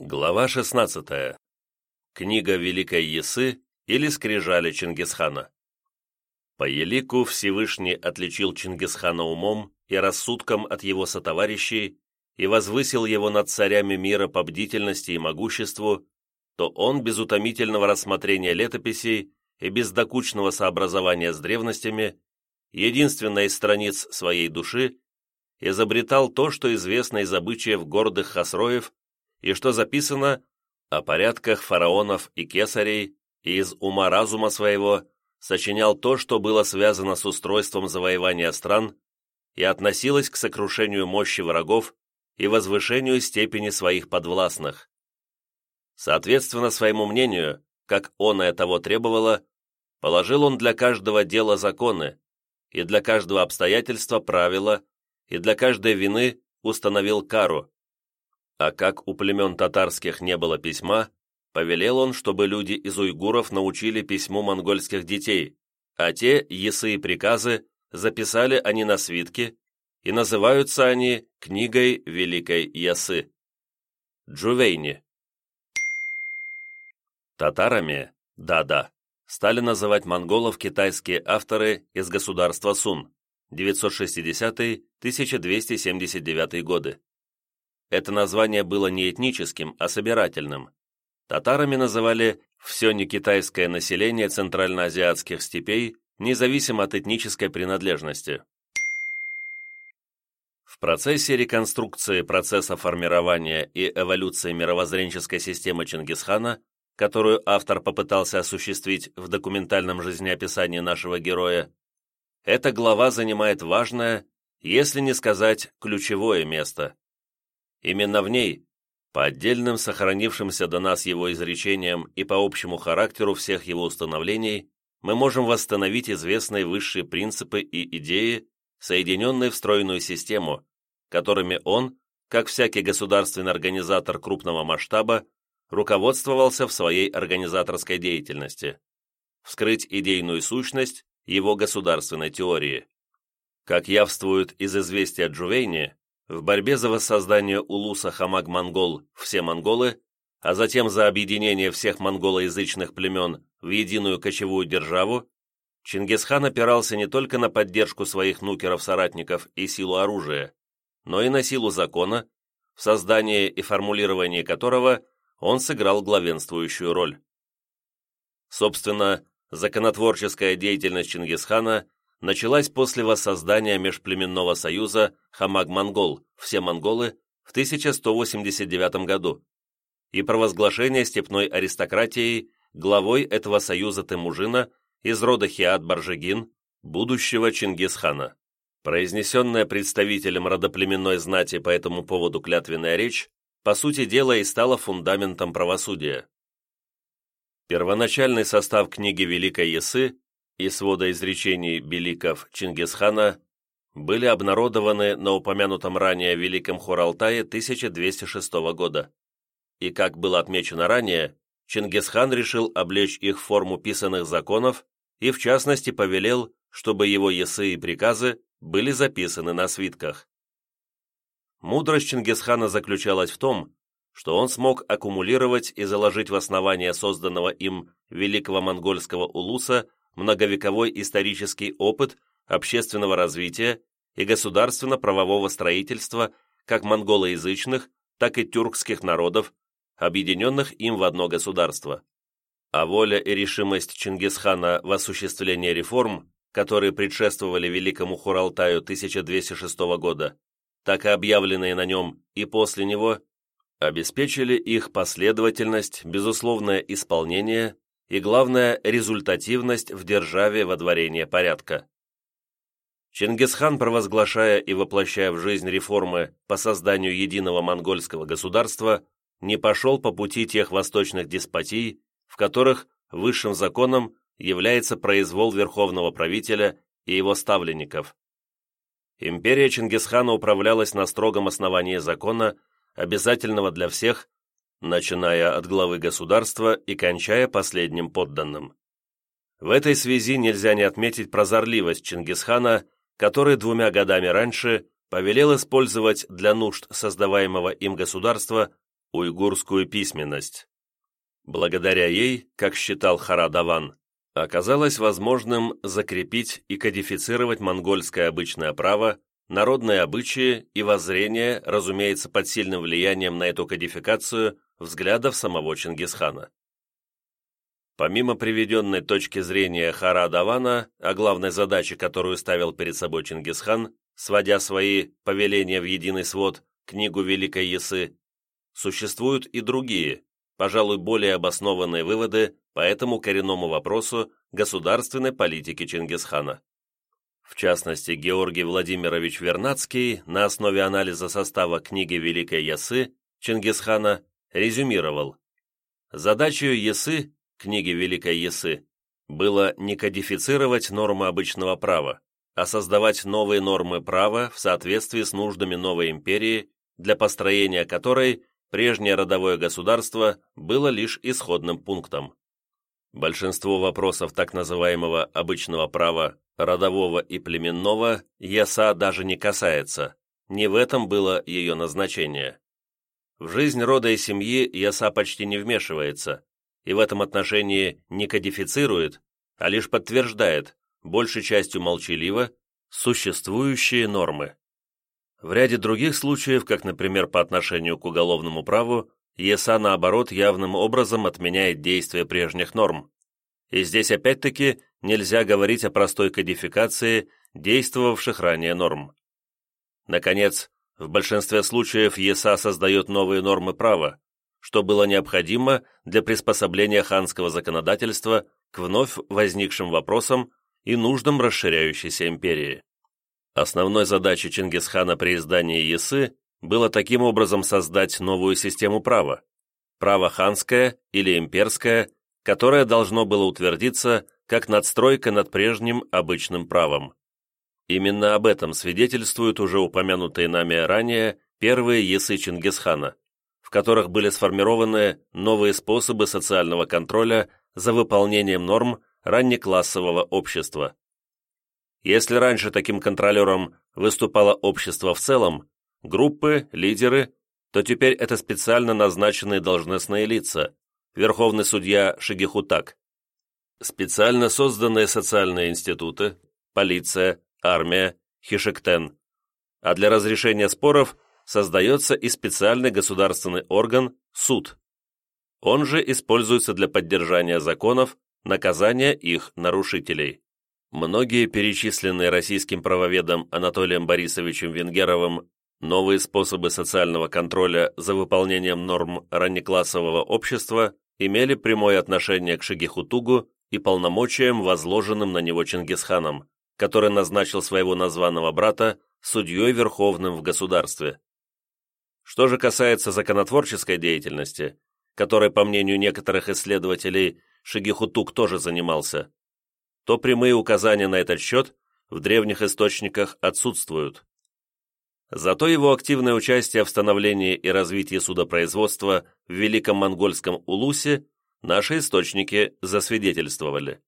Глава 16. Книга Великой Ясы или Скрижали Чингисхана. По елику Всевышний отличил Чингисхана умом и рассудком от его сотоварищей и возвысил его над царями мира по бдительности и могуществу, то он без утомительного рассмотрения летописей и без докучного сообразования с древностями, единственной из страниц своей души, изобретал то, что известно из обычаев гордых хасроев и что записано о порядках фараонов и кесарей, и из ума разума своего сочинял то, что было связано с устройством завоевания стран и относилось к сокрушению мощи врагов и возвышению степени своих подвластных. Соответственно своему мнению, как он и того требовало, положил он для каждого дела законы, и для каждого обстоятельства правила, и для каждой вины установил кару, а как у племен татарских не было письма, повелел он, чтобы люди из уйгуров научили письму монгольских детей, а те, есы и приказы, записали они на свитке, и называются они книгой Великой Ясы. Джувейни. Татарами, да-да, стали называть монголов китайские авторы из государства Сун, 960-1279 годы. Это название было не этническим, а собирательным. Татарами называли все некитайское население центральноазиатских степей, независимо от этнической принадлежности. В процессе реконструкции процесса формирования и эволюции мировоззренческой системы Чингисхана, которую автор попытался осуществить в документальном жизнеописании нашего героя, эта глава занимает важное, если не сказать ключевое место. Именно в ней, по отдельным сохранившимся до нас его изречениям и по общему характеру всех его установлений, мы можем восстановить известные высшие принципы и идеи, соединенные в стройную систему, которыми он, как всякий государственный организатор крупного масштаба, руководствовался в своей организаторской деятельности. Вскрыть идейную сущность его государственной теории. Как явствует из известия Джувейни, в борьбе за воссоздание улуса Хамаг-Монгол «Все монголы», а затем за объединение всех монголоязычных племен в единую кочевую державу, Чингисхан опирался не только на поддержку своих нукеров-соратников и силу оружия, но и на силу закона, в создании и формулировании которого он сыграл главенствующую роль. Собственно, законотворческая деятельность Чингисхана началась после воссоздания межплеменного союза Хамаг-Монгол, все монголы, в 1189 году, и провозглашения степной аристократией главой этого союза Темужина из рода Хиат-Баржигин, будущего Чингисхана. Произнесенная представителем родоплеменной знати по этому поводу клятвенная речь, по сути дела и стала фундаментом правосудия. Первоначальный состав книги Великой Ясы и свода изречений беликов Чингисхана были обнародованы на упомянутом ранее Великом Хуралтае 1206 года. И, как было отмечено ранее, Чингисхан решил облечь их в форму писанных законов и, в частности, повелел, чтобы его есы и приказы были записаны на свитках. Мудрость Чингисхана заключалась в том, что он смог аккумулировать и заложить в основание созданного им Великого Монгольского Улуса многовековой исторический опыт общественного развития и государственно-правового строительства как монголоязычных, так и тюркских народов, объединенных им в одно государство. А воля и решимость Чингисхана в осуществлении реформ, которые предшествовали Великому Хуралтаю 1206 года, так и объявленные на нем и после него, обеспечили их последовательность, безусловное исполнение и, главное, результативность в державе водворения порядка. Чингисхан, провозглашая и воплощая в жизнь реформы по созданию единого монгольского государства, не пошел по пути тех восточных деспотий, в которых высшим законом является произвол верховного правителя и его ставленников. Империя Чингисхана управлялась на строгом основании закона, обязательного для всех, начиная от главы государства и кончая последним подданным. В этой связи нельзя не отметить прозорливость Чингисхана, который двумя годами раньше повелел использовать для нужд создаваемого им государства уйгурскую письменность. Благодаря ей, как считал Харадаван, оказалось возможным закрепить и кодифицировать монгольское обычное право, народные обычаи и воззрения, разумеется, под сильным влиянием на эту кодификацию взглядов самого Чингисхана. Помимо приведенной точки зрения Хара Давана о главной задаче, которую ставил перед собой Чингисхан, сводя свои повеления в единый свод, книгу Великой Ясы, существуют и другие, пожалуй, более обоснованные выводы по этому коренному вопросу государственной политики Чингисхана. В частности, Георгий Владимирович Вернадский на основе анализа состава книги Великой Ясы Чингисхана резюмировал Задачей Ясы книги Великой Ясы, было не кодифицировать нормы обычного права, а создавать новые нормы права в соответствии с нуждами новой империи, для построения которой прежнее родовое государство было лишь исходным пунктом. Большинство вопросов так называемого обычного права, родового и племенного, Яса даже не касается, не в этом было ее назначение. В жизнь рода и семьи Яса почти не вмешивается, и в этом отношении не кодифицирует, а лишь подтверждает, большей частью молчаливо, существующие нормы. В ряде других случаев, как, например, по отношению к уголовному праву, ЕСА, наоборот, явным образом отменяет действие прежних норм. И здесь, опять-таки, нельзя говорить о простой кодификации действовавших ранее норм. Наконец, в большинстве случаев ЕСА создает новые нормы права, что было необходимо для приспособления ханского законодательства к вновь возникшим вопросам и нуждам расширяющейся империи. Основной задачей Чингисхана при издании Ясы было таким образом создать новую систему права, право ханское или имперское, которое должно было утвердиться как надстройка над прежним обычным правом. Именно об этом свидетельствуют уже упомянутые нами ранее первые Ясы Чингисхана в которых были сформированы новые способы социального контроля за выполнением норм раннеклассового общества. Если раньше таким контролером выступало общество в целом, группы, лидеры, то теперь это специально назначенные должностные лица, верховный судья Шигихутак, специально созданные социальные институты, полиция, армия, хишектен, а для разрешения споров создается и специальный государственный орган – суд. Он же используется для поддержания законов, наказания их нарушителей. Многие перечисленные российским правоведом Анатолием Борисовичем Венгеровым новые способы социального контроля за выполнением норм раннеклассового общества имели прямое отношение к Шигихутугу и полномочиям, возложенным на него Чингисханом, который назначил своего названного брата судьей верховным в государстве. Что же касается законотворческой деятельности, которой, по мнению некоторых исследователей, Шигихутук тоже занимался, то прямые указания на этот счет в древних источниках отсутствуют. Зато его активное участие в становлении и развитии судопроизводства в Великом Монгольском Улусе наши источники засвидетельствовали.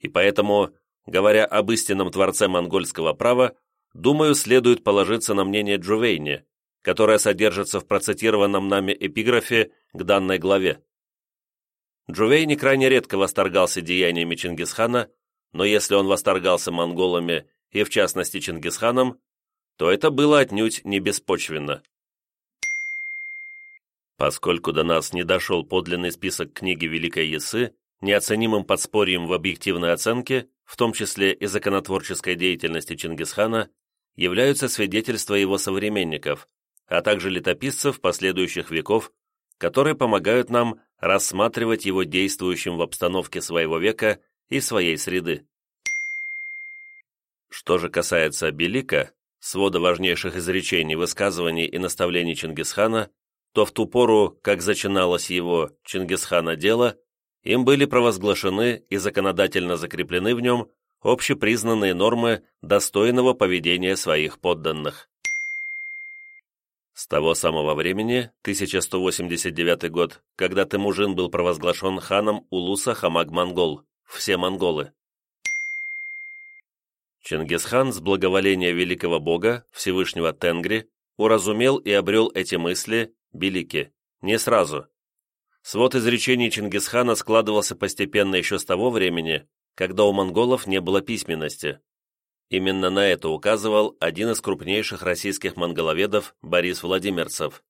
И поэтому, говоря об истинном творце монгольского права, думаю, следует положиться на мнение Джувейни, которая содержится в процитированном нами эпиграфе к данной главе. Джувейни крайне редко восторгался деяниями Чингисхана, но если он восторгался монголами и, в частности, Чингисханом, то это было отнюдь не беспочвенно. Поскольку до нас не дошел подлинный список книги Великой Ясы, неоценимым подспорьем в объективной оценке, в том числе и законотворческой деятельности Чингисхана, являются свидетельства его современников, а также летописцев последующих веков, которые помогают нам рассматривать его действующим в обстановке своего века и своей среды. Что же касается Белика, свода важнейших изречений, высказываний и наставлений Чингисхана, то в ту пору, как зачиналось его, Чингисхана, дело, им были провозглашены и законодательно закреплены в нем общепризнанные нормы достойного поведения своих подданных. С того самого времени, 1189 год, когда Темужин был провозглашен ханом Улуса Хамаг-Монгол, все монголы. Чингисхан с благоволения великого бога, Всевышнего Тенгри, уразумел и обрел эти мысли, белики, Не сразу. Свод изречений Чингисхана складывался постепенно еще с того времени, когда у монголов не было письменности. Именно на это указывал один из крупнейших российских монголоведов Борис Владимирцев.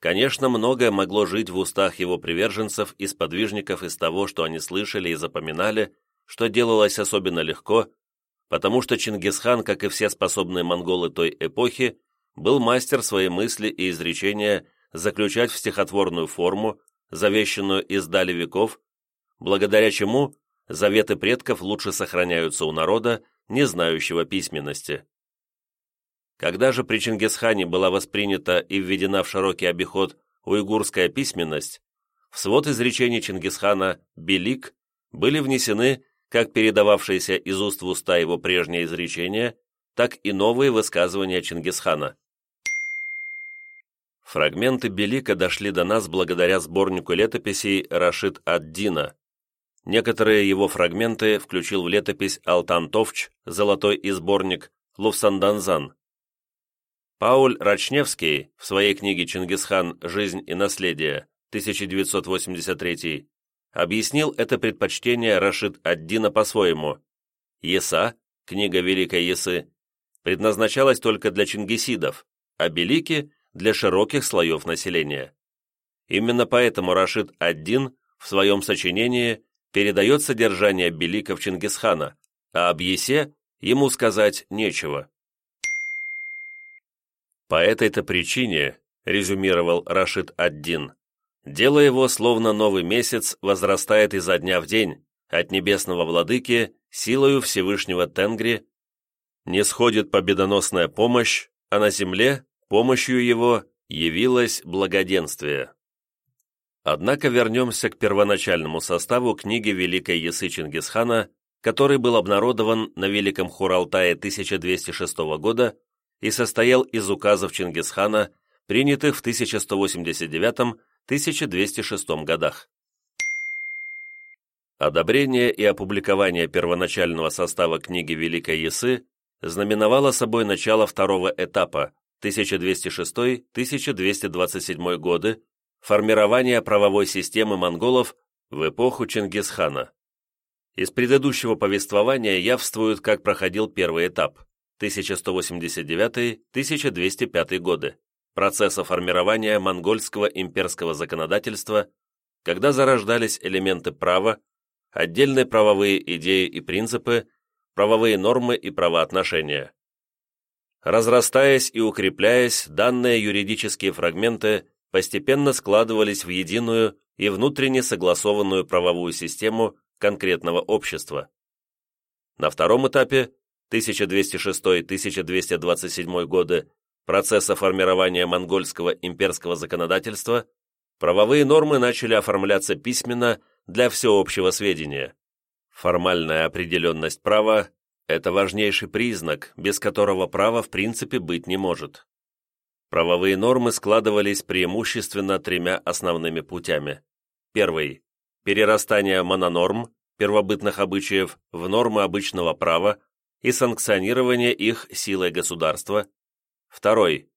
Конечно, многое могло жить в устах его приверженцев и сподвижников из того, что они слышали и запоминали, что делалось особенно легко, потому что Чингисхан, как и все способные монголы той эпохи, был мастер своей мысли и изречения заключать в стихотворную форму, завещанную из дали веков, благодаря чему заветы предков лучше сохраняются у народа, не знающего письменности. Когда же при Чингисхане была воспринята и введена в широкий обиход уйгурская письменность, в свод изречений Чингисхана «Белик» были внесены как передававшиеся из уст в уста его прежние изречения, так и новые высказывания Чингисхана. Фрагменты Белика дошли до нас благодаря сборнику летописей Рашид ад-Дина. Некоторые его фрагменты включил в летопись Алтан Товч, золотой и сборник Луфсанданзан. Пауль Рачневский в своей книге «Чингисхан. Жизнь и наследие» 1983 объяснил это предпочтение Рашид Аддина по-своему. Еса, книга Великой Есы, предназначалась только для чингисидов, а Белики – для широких слоев населения. Именно поэтому Рашид Аддин в своем сочинении передает содержание Беликов Чингисхана, а об Есе ему сказать нечего. По этой-то причине, резюмировал Рашид Аддин, дело его, словно новый месяц, возрастает изо дня в день, от небесного владыки, силою Всевышнего Тенгри, не сходит победоносная помощь, а на земле, помощью его, явилось благоденствие. Однако вернемся к первоначальному составу книги Великой Ясы Чингисхана, который был обнародован на Великом Хуралтае 1206 года и состоял из указов Чингисхана, принятых в 1189-1206 годах. Одобрение и опубликование первоначального состава книги Великой Ясы знаменовало собой начало второго этапа 1206-1227 годы формирования правовой системы монголов в эпоху Чингисхана. Из предыдущего повествования явствует, как проходил первый этап – 1189-1205 годы, процесса формирования монгольского имперского законодательства, когда зарождались элементы права, отдельные правовые идеи и принципы, правовые нормы и правоотношения. Разрастаясь и укрепляясь, данные юридические фрагменты постепенно складывались в единую и внутренне согласованную правовую систему конкретного общества. На втором этапе 1206-1227 годы процесса формирования монгольского имперского законодательства, правовые нормы начали оформляться письменно для всеобщего сведения. Формальная определенность права – это важнейший признак, без которого право в принципе быть не может. Правовые нормы складывались преимущественно тремя основными путями. Первый – перерастание мононорм, первобытных обычаев, в нормы обычного права, и санкционирование их силой государства. Второй.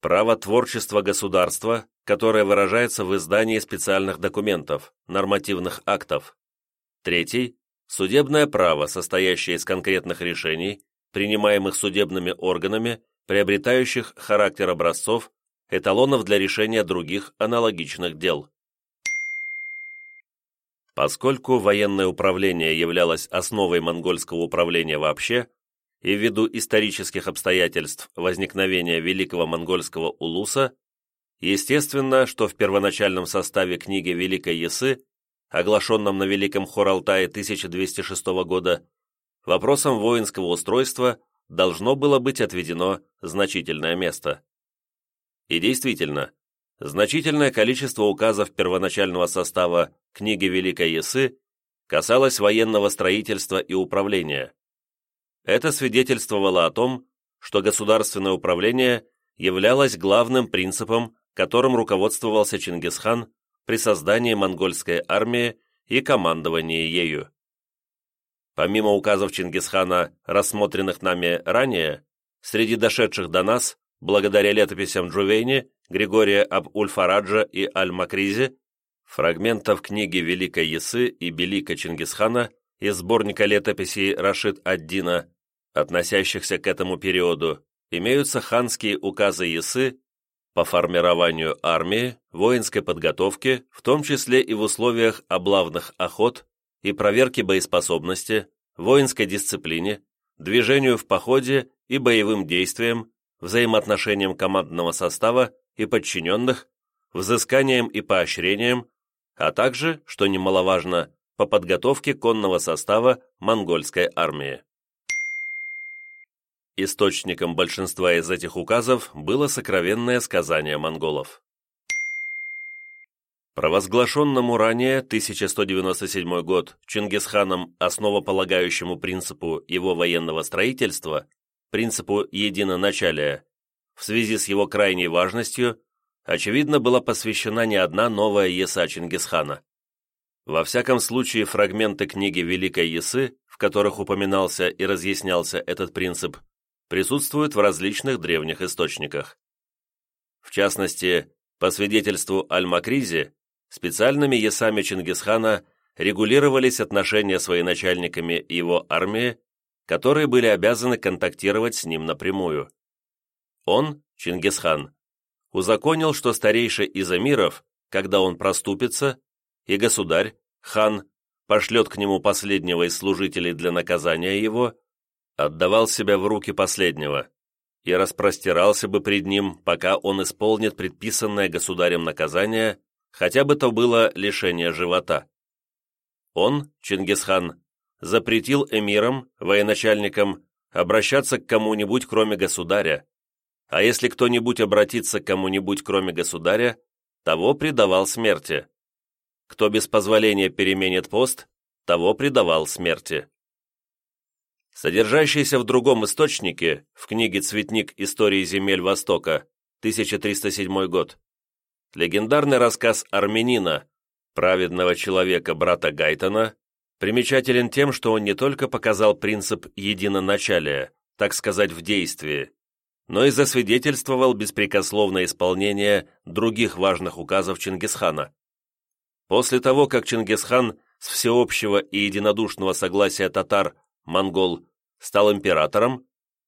Право творчества государства, которое выражается в издании специальных документов, нормативных актов. Третий. Судебное право, состоящее из конкретных решений, принимаемых судебными органами, приобретающих характер образцов, эталонов для решения других аналогичных дел. Поскольку военное управление являлось основой монгольского управления вообще, и ввиду исторических обстоятельств возникновения Великого Монгольского Улуса, естественно, что в первоначальном составе книги Великой Ясы, оглашенном на Великом Хоралтае 1206 года, вопросам воинского устройства должно было быть отведено значительное место. И действительно, значительное количество указов первоначального состава книги Великой Ясы касалось военного строительства и управления. Это свидетельствовало о том, что государственное управление являлось главным принципом, которым руководствовался Чингисхан при создании монгольской армии и командовании ею. Помимо указов Чингисхана, рассмотренных нами ранее, среди дошедших до нас, благодаря летописям Джувейни, Григория об Ульфараджа и Аль-Макризе, фрагментов книги Великой Ясы и Белика Чингисхана из сборника летописей Рашид ад-Дина, относящихся к этому периоду, имеются ханские указы Ясы по формированию армии, воинской подготовке, в том числе и в условиях облавных охот и проверки боеспособности, воинской дисциплине, движению в походе и боевым действиям, взаимоотношениям командного состава и подчиненных, взысканием и поощрением, а также, что немаловажно, по подготовке конного состава монгольской армии. Источником большинства из этих указов было сокровенное сказание монголов. Провозглашенному ранее 1197 год Чингисханом основополагающему принципу его военного строительства, принципу единоначалия, в связи с его крайней важностью, очевидно, была посвящена не одна новая Еса Чингисхана. Во всяком случае, фрагменты книги Великой Есы, в которых упоминался и разъяснялся этот принцип, присутствуют в различных древних источниках. В частности, по свидетельству Аль-Макризи, специальными есами Чингисхана регулировались отношения с военачальниками его армии, которые были обязаны контактировать с ним напрямую. Он, Чингисхан, узаконил, что старейший из эмиров, когда он проступится, и государь, хан, пошлет к нему последнего из служителей для наказания его, отдавал себя в руки последнего и распростирался бы пред ним, пока он исполнит предписанное государем наказание, хотя бы то было лишение живота. Он, Чингисхан, запретил эмирам, военачальникам, обращаться к кому-нибудь, кроме государя, а если кто-нибудь обратится к кому-нибудь, кроме государя, того предавал смерти. Кто без позволения переменит пост, того предавал смерти. Содержащийся в другом источнике, в книге «Цветник истории земель Востока», 1307 год, легендарный рассказ армянина, праведного человека брата Гайтона, примечателен тем, что он не только показал принцип единоначалия, так сказать, в действии, но и засвидетельствовал беспрекословное исполнение других важных указов Чингисхана. После того, как Чингисхан с всеобщего и единодушного согласия татар монгол, стал императором,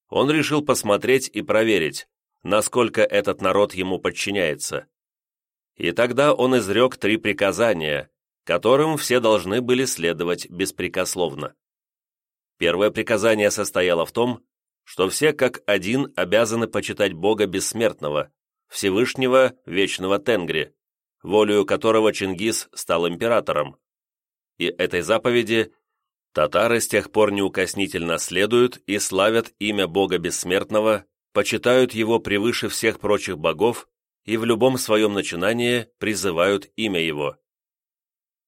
он решил посмотреть и проверить, насколько этот народ ему подчиняется. И тогда он изрек три приказания, которым все должны были следовать беспрекословно. Первое приказание состояло в том, что все как один обязаны почитать Бога Бессмертного, Всевышнего Вечного Тенгри, волею которого Чингис стал императором. И этой заповеди Татары с тех пор неукоснительно следуют и славят имя Бога Бессмертного, почитают его превыше всех прочих богов и в любом своем начинании призывают имя его.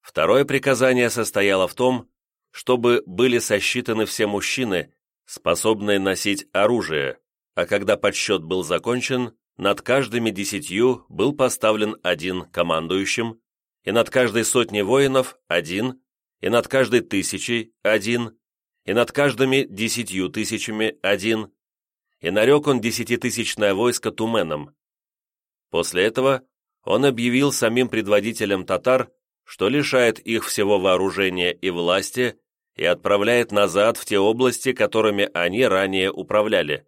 Второе приказание состояло в том, чтобы были сосчитаны все мужчины, способные носить оружие, а когда подсчет был закончен, над каждыми десятью был поставлен один командующим, и над каждой сотней воинов один, и над каждой тысячей один, и над каждыми десятью тысячами один, и нарек он десятитысячное войско туменом. После этого он объявил самим предводителям татар, что лишает их всего вооружения и власти и отправляет назад в те области, которыми они ранее управляли.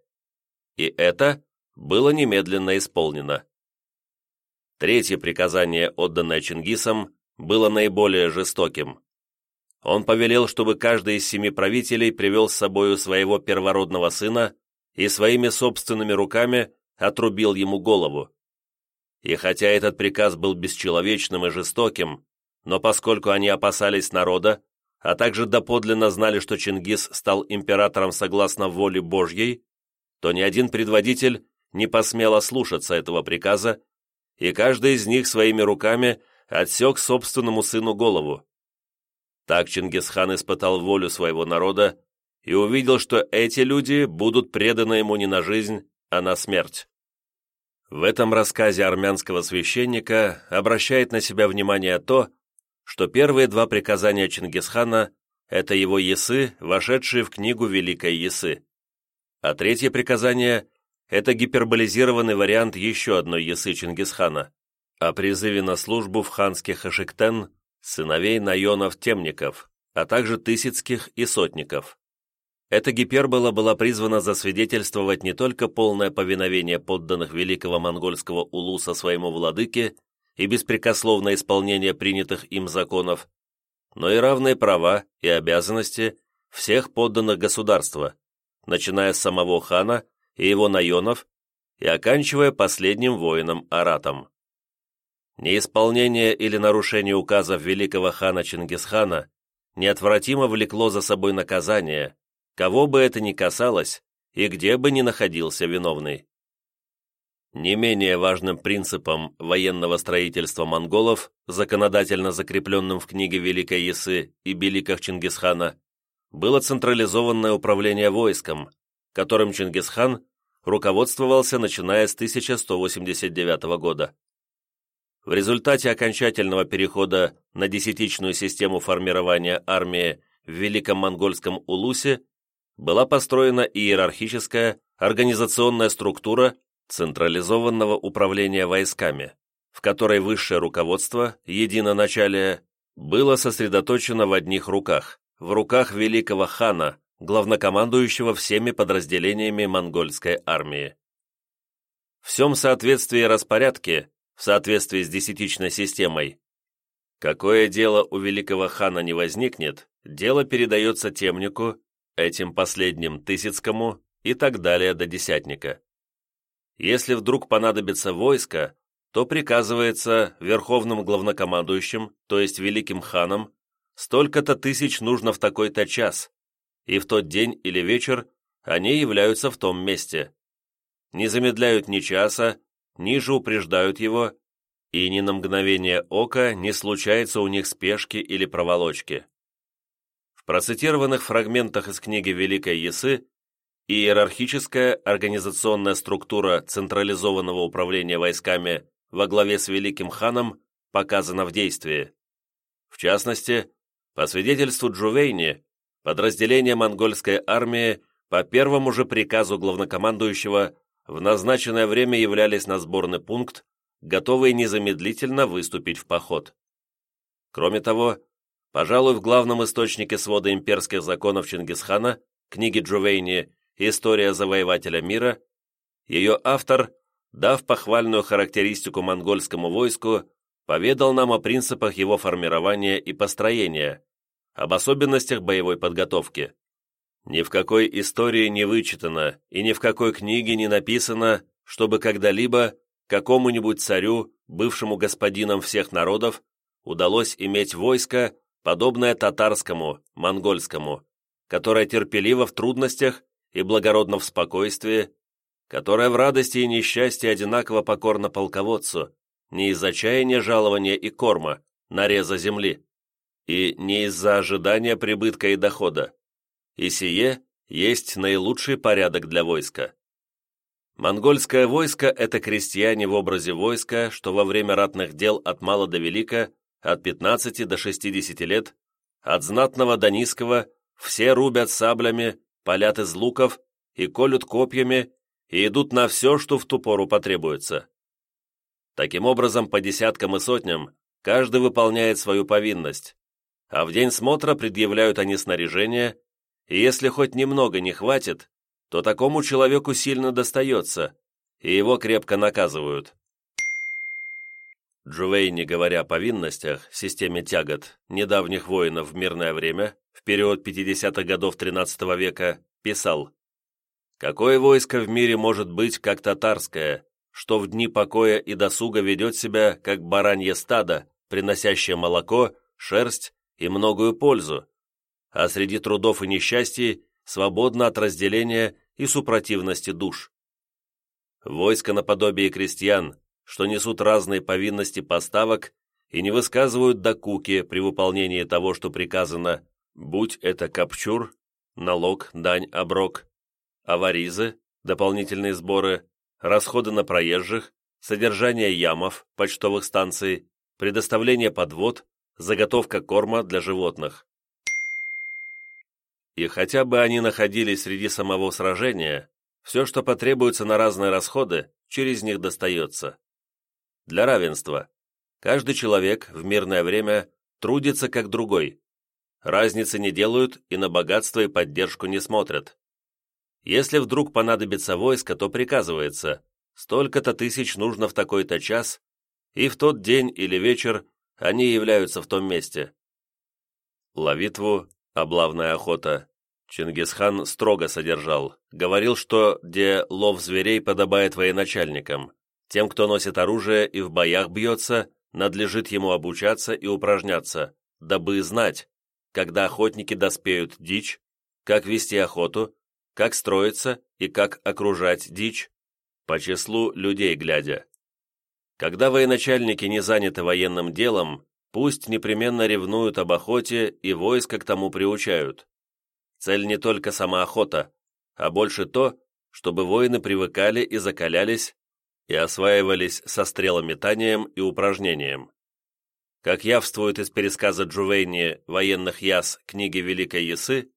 И это было немедленно исполнено. Третье приказание, отданное Чингисом, было наиболее жестоким он повелел, чтобы каждый из семи правителей привел с собою своего первородного сына и своими собственными руками отрубил ему голову. И хотя этот приказ был бесчеловечным и жестоким, но поскольку они опасались народа, а также доподлинно знали, что Чингис стал императором согласно воле Божьей, то ни один предводитель не посмел ослушаться этого приказа, и каждый из них своими руками отсек собственному сыну голову. Так Чингисхан испытал волю своего народа и увидел, что эти люди будут преданы ему не на жизнь, а на смерть. В этом рассказе армянского священника обращает на себя внимание то, что первые два приказания Чингисхана – это его есы, вошедшие в книгу Великой Есы, а третье приказание это гиперболизированный вариант еще одной ясы Чингисхана о призыве на службу в ханских Ашиктен сыновей Найонов-Темников, а также Тысяцких и Сотников. Эта гипербола была призвана засвидетельствовать не только полное повиновение подданных великого монгольского улуса своему владыке и беспрекословное исполнение принятых им законов, но и равные права и обязанности всех подданных государства, начиная с самого хана и его наенов и оканчивая последним воином Аратом. Неисполнение или нарушение указов великого хана Чингисхана неотвратимо влекло за собой наказание, кого бы это ни касалось и где бы ни находился виновный. Не менее важным принципом военного строительства монголов, законодательно закрепленным в книге Великой Ясы и Беликах Чингисхана, было централизованное управление войском, которым Чингисхан руководствовался начиная с 1189 года. В результате окончательного перехода на десятичную систему формирования армии в Великом Монгольском Улусе была построена иерархическая организационная структура централизованного управления войсками, в которой высшее руководство, единоначалие, было сосредоточено в одних руках, в руках великого хана, главнокомандующего всеми подразделениями монгольской армии. В всем соответствии распорядке, в соответствии с десятичной системой, какое дело у великого хана не возникнет, дело передается темнику, этим последним Тысяцкому и так далее до десятника. Если вдруг понадобится войско, то приказывается верховным главнокомандующим, то есть великим ханом, столько-то тысяч нужно в такой-то час, и в тот день или вечер они являются в том месте. Не замедляют ни часа, ниже упреждают его, и ни на мгновение ока не случается у них спешки или проволочки. В процитированных фрагментах из книги Великой Ясы иерархическая организационная структура централизованного управления войсками во главе с Великим ханом показана в действии. В частности, по свидетельству Джувейни, подразделения монгольской армии по первому же приказу главнокомандующего в назначенное время являлись на сборный пункт, готовые незамедлительно выступить в поход. Кроме того, пожалуй, в главном источнике свода имперских законов Чингисхана, книге Джувейни «История завоевателя мира», ее автор, дав похвальную характеристику монгольскому войску, поведал нам о принципах его формирования и построения, об особенностях боевой подготовки. Ни в какой истории не вычитано и ни в какой книге не написано, чтобы когда-либо какому-нибудь царю, бывшему господином всех народов, удалось иметь войско, подобное татарскому, монгольскому, которое терпеливо в трудностях и благородно в спокойствии, которое в радости и несчастье одинаково покорно полководцу, не из отчаяния жалования и корма, нареза земли, и не из-за ожидания прибытка и дохода. И сие есть наилучший порядок для войска. Монгольское войско – это крестьяне в образе войска, что во время ратных дел от мала до велика, от 15 до 60 лет, от знатного до низкого, все рубят саблями, палят из луков и колют копьями и идут на все, что в ту пору потребуется. Таким образом, по десяткам и сотням каждый выполняет свою повинность, а в день смотра предъявляют они снаряжение, и если хоть немного не хватит, то такому человеку сильно достается, и его крепко наказывают. Джувейни, говоря о повинностях, системе тягот, недавних воинов в мирное время, в период 50-х годов XIII века, писал «Какое войско в мире может быть, как татарское, что в дни покоя и досуга ведет себя, как баранье стадо, приносящее молоко, шерсть и многою пользу, а среди трудов и несчастий свободно от разделения и супротивности душ. Войско наподобие крестьян, что несут разные повинности поставок и не высказывают докуки при выполнении того, что приказано, будь это капчур, налог, дань, оброк, аваризы, дополнительные сборы, расходы на проезжих, содержание ямов, почтовых станций, предоставление подвод, заготовка корма для животных. И хотя бы они находились среди самого сражения, все, что потребуется на разные расходы, через них достается. Для равенства. Каждый человек в мирное время трудится как другой. Разницы не делают и на богатство и поддержку не смотрят. Если вдруг понадобится войско, то приказывается, столько-то тысяч нужно в такой-то час, и в тот день или вечер они являются в том месте. Ловитву, облавная охота, Чингисхан строго содержал. Говорил, что где лов зверей подобает военачальникам. Тем, кто носит оружие и в боях бьется, надлежит ему обучаться и упражняться, дабы знать, когда охотники доспеют дичь, как вести охоту, как строиться и как окружать дичь, по числу людей глядя. Когда военачальники не заняты военным делом, пусть непременно ревнуют об охоте и войско к тому приучают. Цель не только сама охота, а больше то, чтобы воины привыкали и закалялись, и осваивались со стрелометанием и упражнением. Как явствует из пересказа Джувейни «Военных яс» книги Великой Ясы,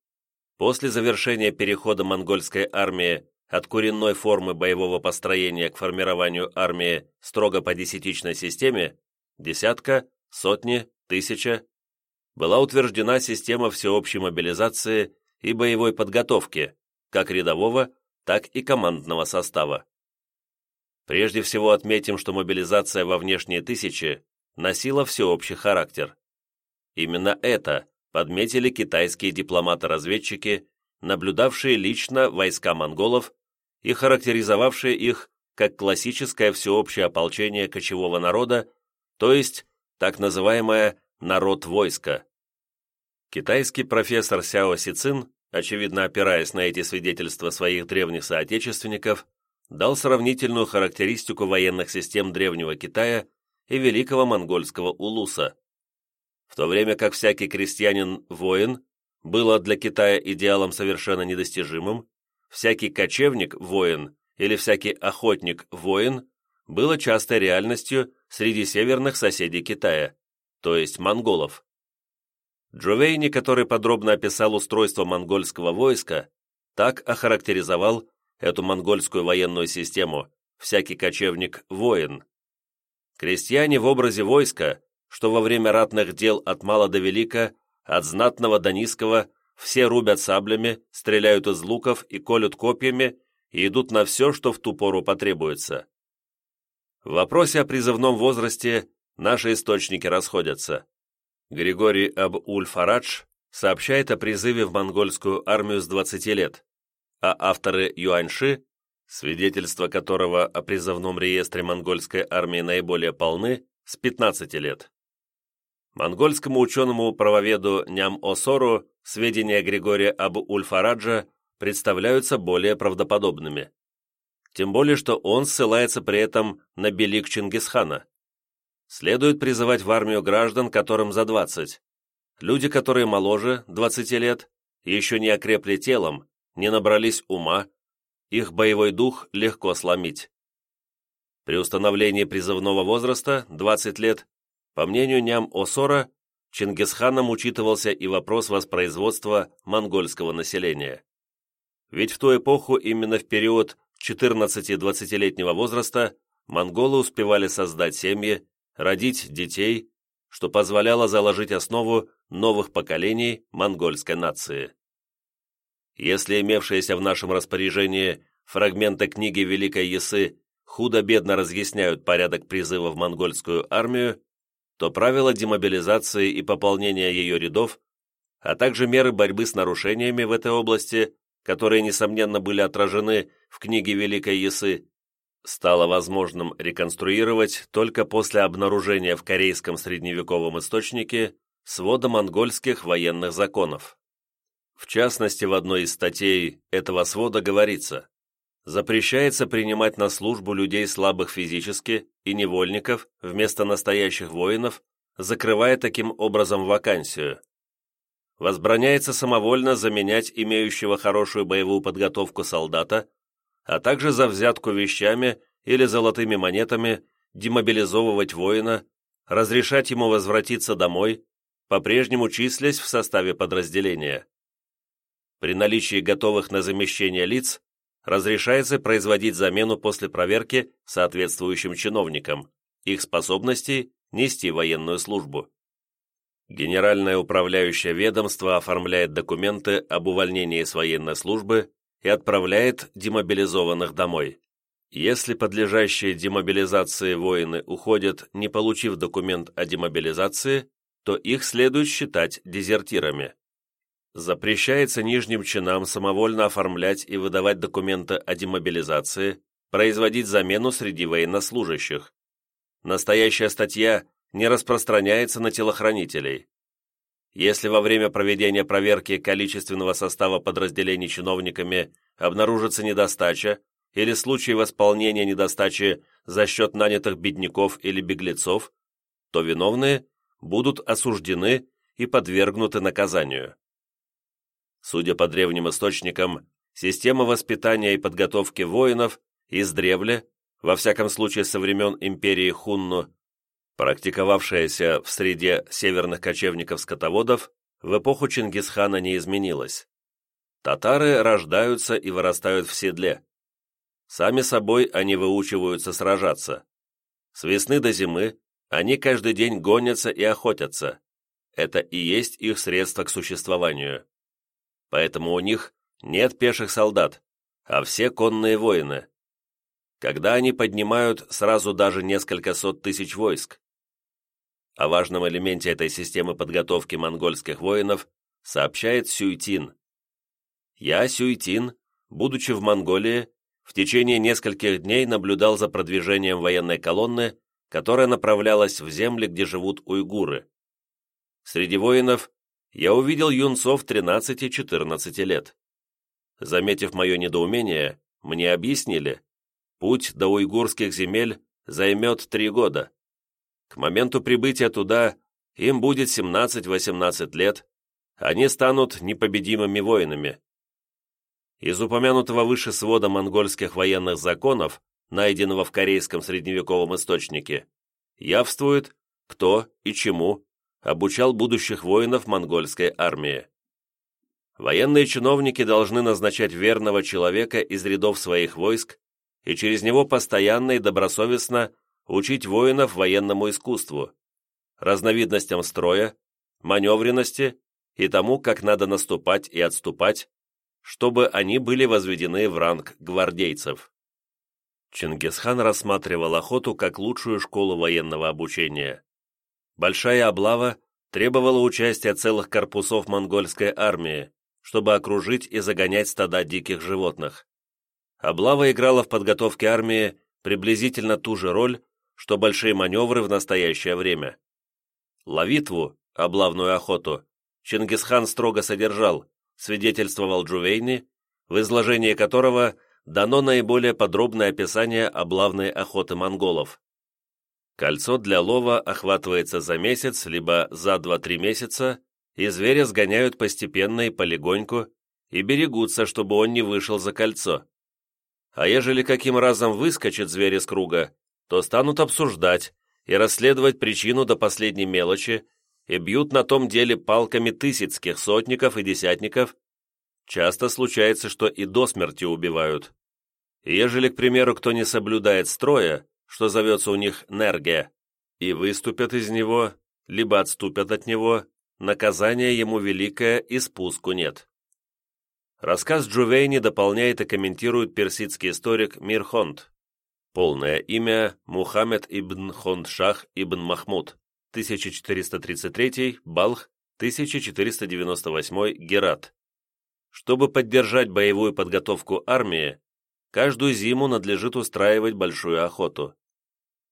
после завершения перехода монгольской армии от коренной формы боевого построения к формированию армии строго по десятичной системе десятка, сотни, тысяча, была утверждена система всеобщей мобилизации и боевой подготовки, как рядового, так и командного состава. Прежде всего отметим, что мобилизация во внешние тысячи носила всеобщий характер. Именно это подметили китайские дипломаты-разведчики, наблюдавшие лично войска монголов и характеризовавшие их как классическое всеобщее ополчение кочевого народа, то есть так называемое «народ войска». Китайский профессор Сяо Сицин, очевидно опираясь на эти свидетельства своих древних соотечественников, дал сравнительную характеристику военных систем Древнего Китая и Великого Монгольского Улуса. В то время как всякий крестьянин-воин было для Китая идеалом совершенно недостижимым, всякий кочевник-воин или всякий охотник-воин было частой реальностью среди северных соседей Китая, то есть монголов. Джувейни, который подробно описал устройство монгольского войска, так охарактеризовал эту монгольскую военную систему всякий кочевник – воин. Крестьяне в образе войска, что во время ратных дел от мала до велика, от знатного до низкого, все рубят саблями, стреляют из луков и колют копьями и идут на все, что в ту пору потребуется. В вопросе о призывном возрасте наши источники расходятся. Григорий Аб-Уль-Фарадж сообщает о призыве в монгольскую армию с 20 лет, а авторы Юаньши, свидетельства которого о призывном реестре монгольской армии наиболее полны, с 15 лет. Монгольскому ученому-правоведу Ням-Осору сведения Григория Аб-Уль-Фараджа представляются более правдоподобными. Тем более, что он ссылается при этом на Белик Чингисхана следует призывать в армию граждан, которым за 20. Люди, которые моложе 20 лет, еще не окрепли телом, не набрались ума, их боевой дух легко сломить. При установлении призывного возраста 20 лет, по мнению Ням-Осора, Чингисханом учитывался и вопрос воспроизводства монгольского населения. Ведь в ту эпоху именно в период 14-20-летнего возраста монголы успевали создать семьи, родить детей, что позволяло заложить основу новых поколений монгольской нации. Если имевшиеся в нашем распоряжении фрагменты книги Великой Ясы худо-бедно разъясняют порядок призыва в монгольскую армию, то правила демобилизации и пополнения ее рядов, а также меры борьбы с нарушениями в этой области, которые, несомненно, были отражены в книге Великой Ясы, стало возможным реконструировать только после обнаружения в корейском средневековом источнике свода монгольских военных законов. В частности, в одной из статей этого свода говорится «Запрещается принимать на службу людей слабых физически и невольников вместо настоящих воинов, закрывая таким образом вакансию. Возбраняется самовольно заменять имеющего хорошую боевую подготовку солдата а также за взятку вещами или золотыми монетами демобилизовывать воина, разрешать ему возвратиться домой, по-прежнему числясь в составе подразделения. При наличии готовых на замещение лиц разрешается производить замену после проверки соответствующим чиновникам, их способностей нести военную службу. Генеральное управляющее ведомство оформляет документы об увольнении с военной службы и отправляет демобилизованных домой. Если подлежащие демобилизации воины уходят, не получив документ о демобилизации, то их следует считать дезертирами. Запрещается нижним чинам самовольно оформлять и выдавать документы о демобилизации, производить замену среди военнослужащих. Настоящая статья не распространяется на телохранителей. Если во время проведения проверки количественного состава подразделений чиновниками обнаружится недостача или случай восполнения недостачи за счет нанятых бедняков или беглецов, то виновные будут осуждены и подвергнуты наказанию. Судя по древним источникам, система воспитания и подготовки воинов издревле, во всяком случае со времен империи Хунну, практиковавшаяся в среде северных кочевников-скотоводов, в эпоху Чингисхана не изменилась. Татары рождаются и вырастают в седле. Сами собой они выучиваются сражаться. С весны до зимы они каждый день гонятся и охотятся. Это и есть их средство к существованию поэтому у них нет пеших солдат, а все конные воины. Когда они поднимают сразу даже несколько сот тысяч войск. О важном элементе этой системы подготовки монгольских воинов сообщает Сюйтин. Я, Сюйтин, будучи в Монголии, в течение нескольких дней наблюдал за продвижением военной колонны, которая направлялась в земли, где живут уйгуры. Среди воинов я увидел юнцов 13-14 лет. Заметив мое недоумение, мне объяснили, путь до уйгурских земель займет три года. К моменту прибытия туда им будет 17-18 лет, они станут непобедимыми воинами. Из упомянутого выше свода монгольских военных законов, найденного в корейском средневековом источнике, явствует, кто и чему обучал будущих воинов монгольской армии. Военные чиновники должны назначать верного человека из рядов своих войск и через него постоянно и добросовестно учить воинов военному искусству, разновидностям строя, маневренности и тому, как надо наступать и отступать, чтобы они были возведены в ранг гвардейцев. Чингисхан рассматривал охоту как лучшую школу военного обучения. Большая облава требовала участия целых корпусов монгольской армии, чтобы окружить и загонять стада диких животных. Облава играла в подготовке армии приблизительно ту же роль, что большие маневры в настоящее время. Лавитву, облавную охоту, Чингисхан строго содержал, свидетельствовал Джувейни, в изложении которого дано наиболее подробное описание облавной охоты монголов. Кольцо для лова охватывается за месяц, либо за 2-3 месяца, и зверя сгоняют постепенно и полегоньку, и берегутся, чтобы он не вышел за кольцо. А ежели каким разом выскочит зверь из круга, то станут обсуждать и расследовать причину до последней мелочи, и бьют на том деле палками тысяцких сотников и десятников. Часто случается, что и до смерти убивают. Ежели, к примеру, кто не соблюдает строя, что зовется у них Нерге, и выступят из него, либо отступят от него, наказание ему великое и спуску нет. Рассказ Джувейни дополняет и комментирует персидский историк Мир Хонд. Полное имя Мухаммед ибн Хонд-Шах ибн Махмуд, 1433, Балх, 1498, Герат. Чтобы поддержать боевую подготовку армии, каждую зиму надлежит устраивать большую охоту.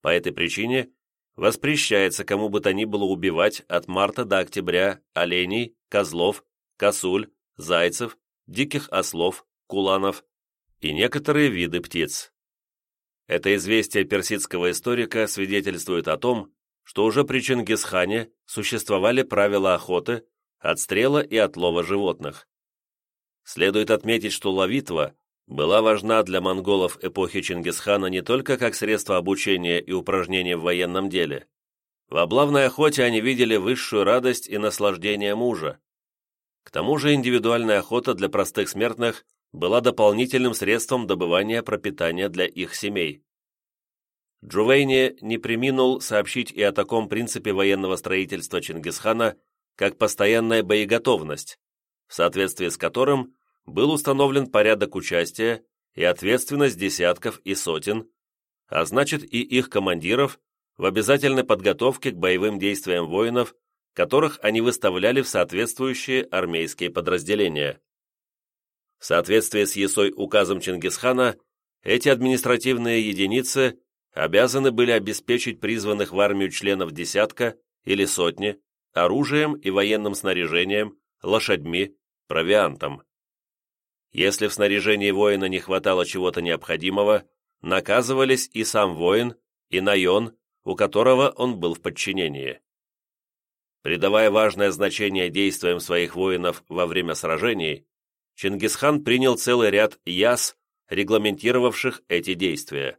По этой причине воспрещается кому бы то ни было убивать от марта до октября оленей, козлов, косуль, зайцев, диких ослов, куланов и некоторые виды птиц. Это известие персидского историка свидетельствует о том, что уже при Чингисхане существовали правила охоты, отстрела и отлова животных. Следует отметить, что ловитва была важна для монголов эпохи Чингисхана не только как средство обучения и упражнения в военном деле. В облавной охоте они видели высшую радость и наслаждение мужа. К тому же индивидуальная охота для простых смертных была дополнительным средством добывания пропитания для их семей. Джувейни не приминул сообщить и о таком принципе военного строительства Чингисхана, как постоянная боеготовность, в соответствии с которым был установлен порядок участия и ответственность десятков и сотен, а значит и их командиров в обязательной подготовке к боевым действиям воинов, которых они выставляли в соответствующие армейские подразделения. В соответствии с ЕСой указом Чингисхана, эти административные единицы обязаны были обеспечить призванных в армию членов десятка или сотни оружием и военным снаряжением, лошадьми, провиантом. Если в снаряжении воина не хватало чего-то необходимого, наказывались и сам воин, и наен, у которого он был в подчинении. Придавая важное значение действиям своих воинов во время сражений, Чингисхан принял целый ряд яс, регламентировавших эти действия.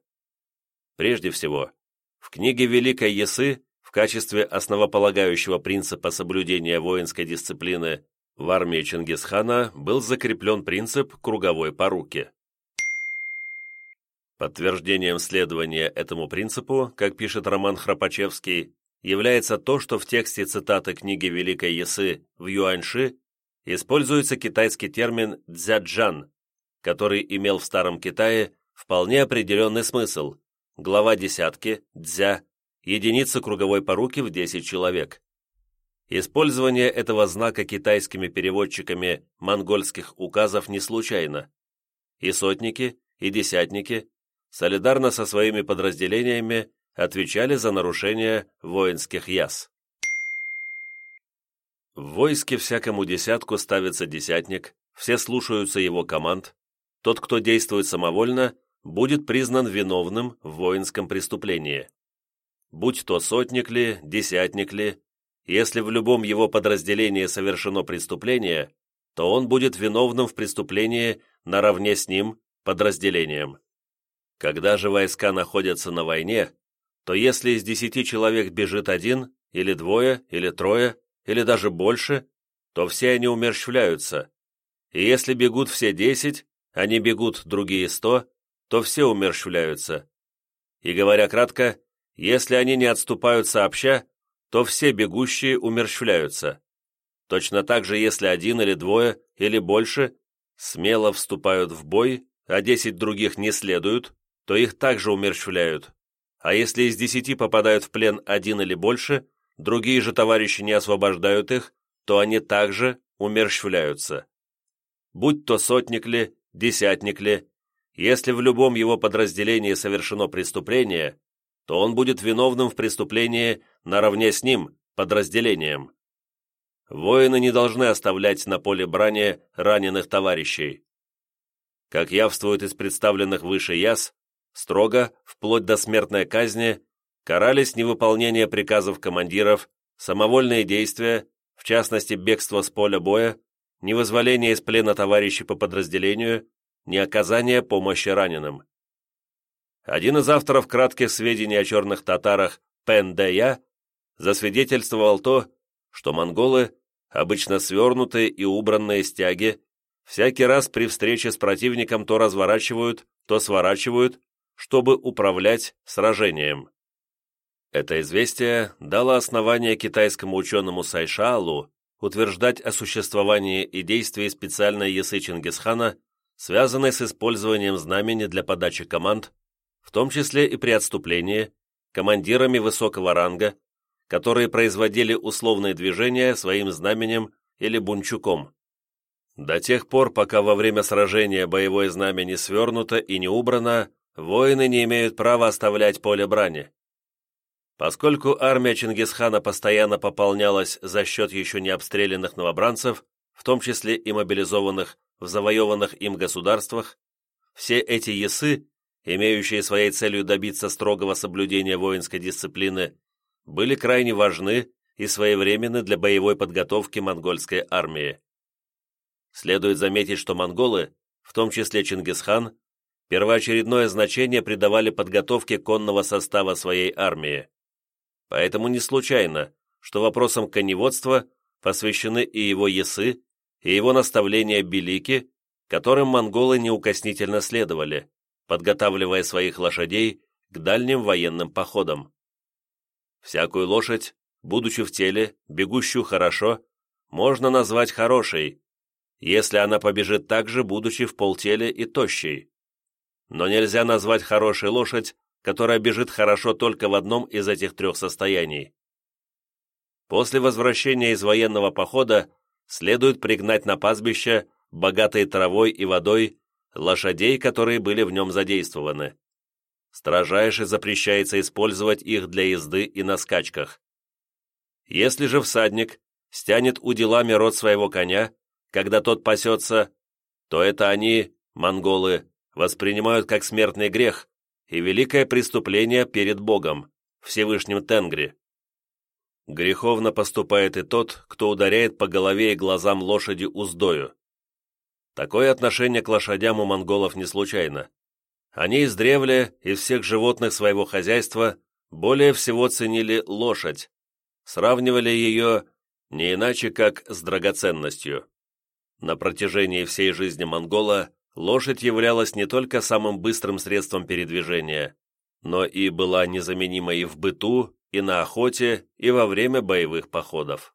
Прежде всего, в книге Великой Ясы в качестве основополагающего принципа соблюдения воинской дисциплины в армии Чингисхана был закреплен принцип круговой поруки. Подтверждением следования этому принципу, как пишет Роман Храпачевский, является то, что в тексте цитаты книги Великой Ясы в Юаньши используется китайский термин «дзяджан», который имел в Старом Китае вполне определенный смысл. Глава десятки, дзя, единица круговой поруки в 10 человек. Использование этого знака китайскими переводчиками монгольских указов не случайно. И сотники, и десятники солидарно со своими подразделениями отвечали за нарушение воинских яс. В войске всякому десятку ставится десятник, все слушаются его команд. Тот, кто действует самовольно, будет признан виновным в воинском преступлении. Будь то сотник ли, десятник ли, если в любом его подразделении совершено преступление, то он будет виновным в преступлении наравне с ним, подразделением. Когда же войска находятся на войне, то если из десяти человек бежит один, или двое, или трое, или даже больше, то все они умерщвляются. И если бегут все десять, а не бегут другие сто, то все умерщвляются. И говоря кратко, если они не отступают сообща, то все бегущие умерщвляются. Точно так же, если один или двое, или больше, смело вступают в бой, а десять других не следуют, то их также умерщвляют. А если из десяти попадают в плен один или больше, другие же товарищи не освобождают их, то они также умерщвляются. Будь то сотник ли, десятник ли, если в любом его подразделении совершено преступление, то он будет виновным в преступлении наравне с ним, подразделением. Воины не должны оставлять на поле брани раненых товарищей. Как явствует из представленных выше яс, строго, вплоть до смертной казни, карались невыполнение приказов командиров, самовольные действия, в частности бегство с поля боя, невозволение из плена товарищей по подразделению, неоказание помощи раненым. Один из авторов кратких сведений о черных татарах, Пен Дея, засвидетельствовал то, что монголы, обычно свернутые и убранные стяги, всякий раз при встрече с противником то разворачивают, то сворачивают, чтобы управлять сражением. Это известие дало основание китайскому ученому Сайшаалу утверждать о существовании и действии специальной ясы Чингисхана, связанной с использованием знамени для подачи команд, в том числе и при отступлении, командирами высокого ранга, которые производили условные движения своим знаменем или бунчуком. До тех пор, пока во время сражения боевое знамя не свернуто и не убрано, воины не имеют права оставлять поле брани. Поскольку армия Чингисхана постоянно пополнялась за счет еще не обстрелянных новобранцев, в том числе и мобилизованных в завоеванных им государствах, все эти ясы, имеющие своей целью добиться строгого соблюдения воинской дисциплины, были крайне важны и своевременны для боевой подготовки монгольской армии. Следует заметить, что монголы, в том числе Чингисхан, первоочередное значение придавали подготовке конного состава своей армии. Поэтому не случайно, что вопросам коневодства посвящены и его ясы, и его наставления Белики, которым монголы неукоснительно следовали, подготавливая своих лошадей к дальним военным походам. Всякую лошадь, будучи в теле, бегущую хорошо, можно назвать хорошей, если она побежит также, будучи в полтеле и тощей. Но нельзя назвать хорошей лошадь, которая бежит хорошо только в одном из этих трех состояний. После возвращения из военного похода следует пригнать на пастбище, богатые травой и водой, лошадей, которые были в нем задействованы. Строжайше запрещается использовать их для езды и на скачках. Если же всадник стянет уделами рот своего коня, когда тот пасется, то это они, монголы, воспринимают как смертный грех и великое преступление перед Богом, Всевышним Тенгри. Греховно поступает и тот, кто ударяет по голове и глазам лошади уздою. Такое отношение к лошадям у монголов не случайно. Они издревле из всех животных своего хозяйства более всего ценили лошадь, сравнивали ее не иначе, как с драгоценностью. На протяжении всей жизни монгола лошадь являлась не только самым быстрым средством передвижения, но и была незаменима и в быту, и на охоте, и во время боевых походов.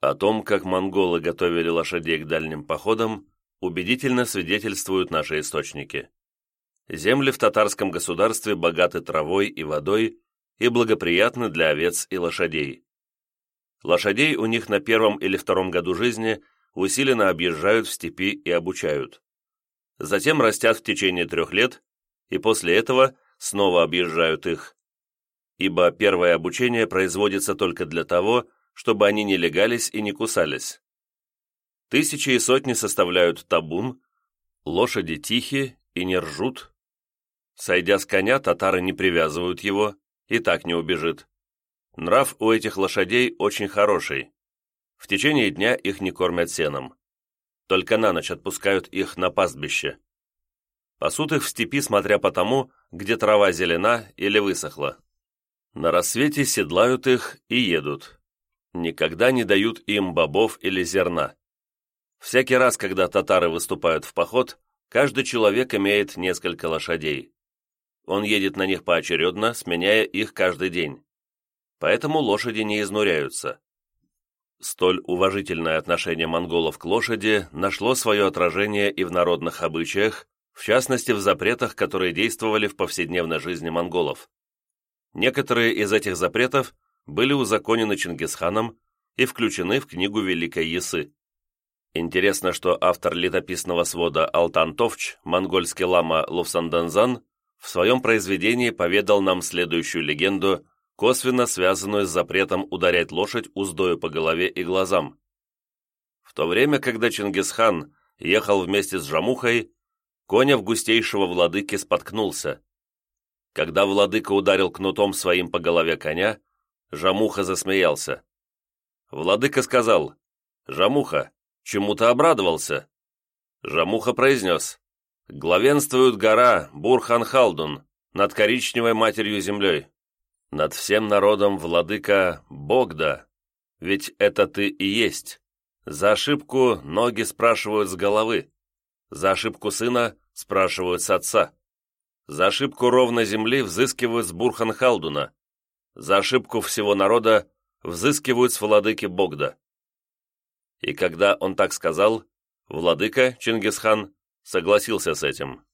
О том, как монголы готовили лошадей к дальним походам, убедительно свидетельствуют наши источники. Земли в татарском государстве богаты травой и водой и благоприятны для овец и лошадей. Лошадей у них на первом или втором году жизни усиленно объезжают в степи и обучают. Затем растят в течение трех лет, и после этого снова объезжают их. Ибо первое обучение производится только для того, чтобы они не легались и не кусались. Тысячи и сотни составляют табун, лошади тихи и не ржут. Сойдя с коня, татары не привязывают его, и так не убежит. Нрав у этих лошадей очень хороший. В течение дня их не кормят сеном. Только на ночь отпускают их на пастбище. Пасут их в степи, смотря по тому, где трава зелена или высохла. На рассвете седлают их и едут. Никогда не дают им бобов или зерна. Всякий раз, когда татары выступают в поход, каждый человек имеет несколько лошадей. Он едет на них поочередно, сменяя их каждый день. Поэтому лошади не изнуряются. Столь уважительное отношение монголов к лошади нашло свое отражение и в народных обычаях, в частности в запретах, которые действовали в повседневной жизни монголов. Некоторые из этих запретов были узаконены Чингисханом и включены в книгу Великой Ясы. Интересно, что автор летописного свода Алтан Товч, монгольский лама Луфсанданзан, в своем произведении поведал нам следующую легенду, косвенно связанную с запретом ударять лошадь уздою по голове и глазам. В то время, когда Чингисхан ехал вместе с Жамухой, конь густейшего владыки споткнулся. Когда владыка ударил кнутом своим по голове коня, Жамуха засмеялся. Владыка сказал, «Жамуха, чему-то обрадовался. Жамуха произнес, «Главенствует гора Бурхан-Халдун над коричневой матерью землей. Над всем народом владыка Богда, ведь это ты и есть. За ошибку ноги спрашивают с головы, за ошибку сына спрашивают с отца, за ошибку ровно земли взыскивают с Бурхан-Халдуна, за ошибку всего народа взыскивают с владыки Богда. И когда он так сказал, владыка Чингисхан согласился с этим.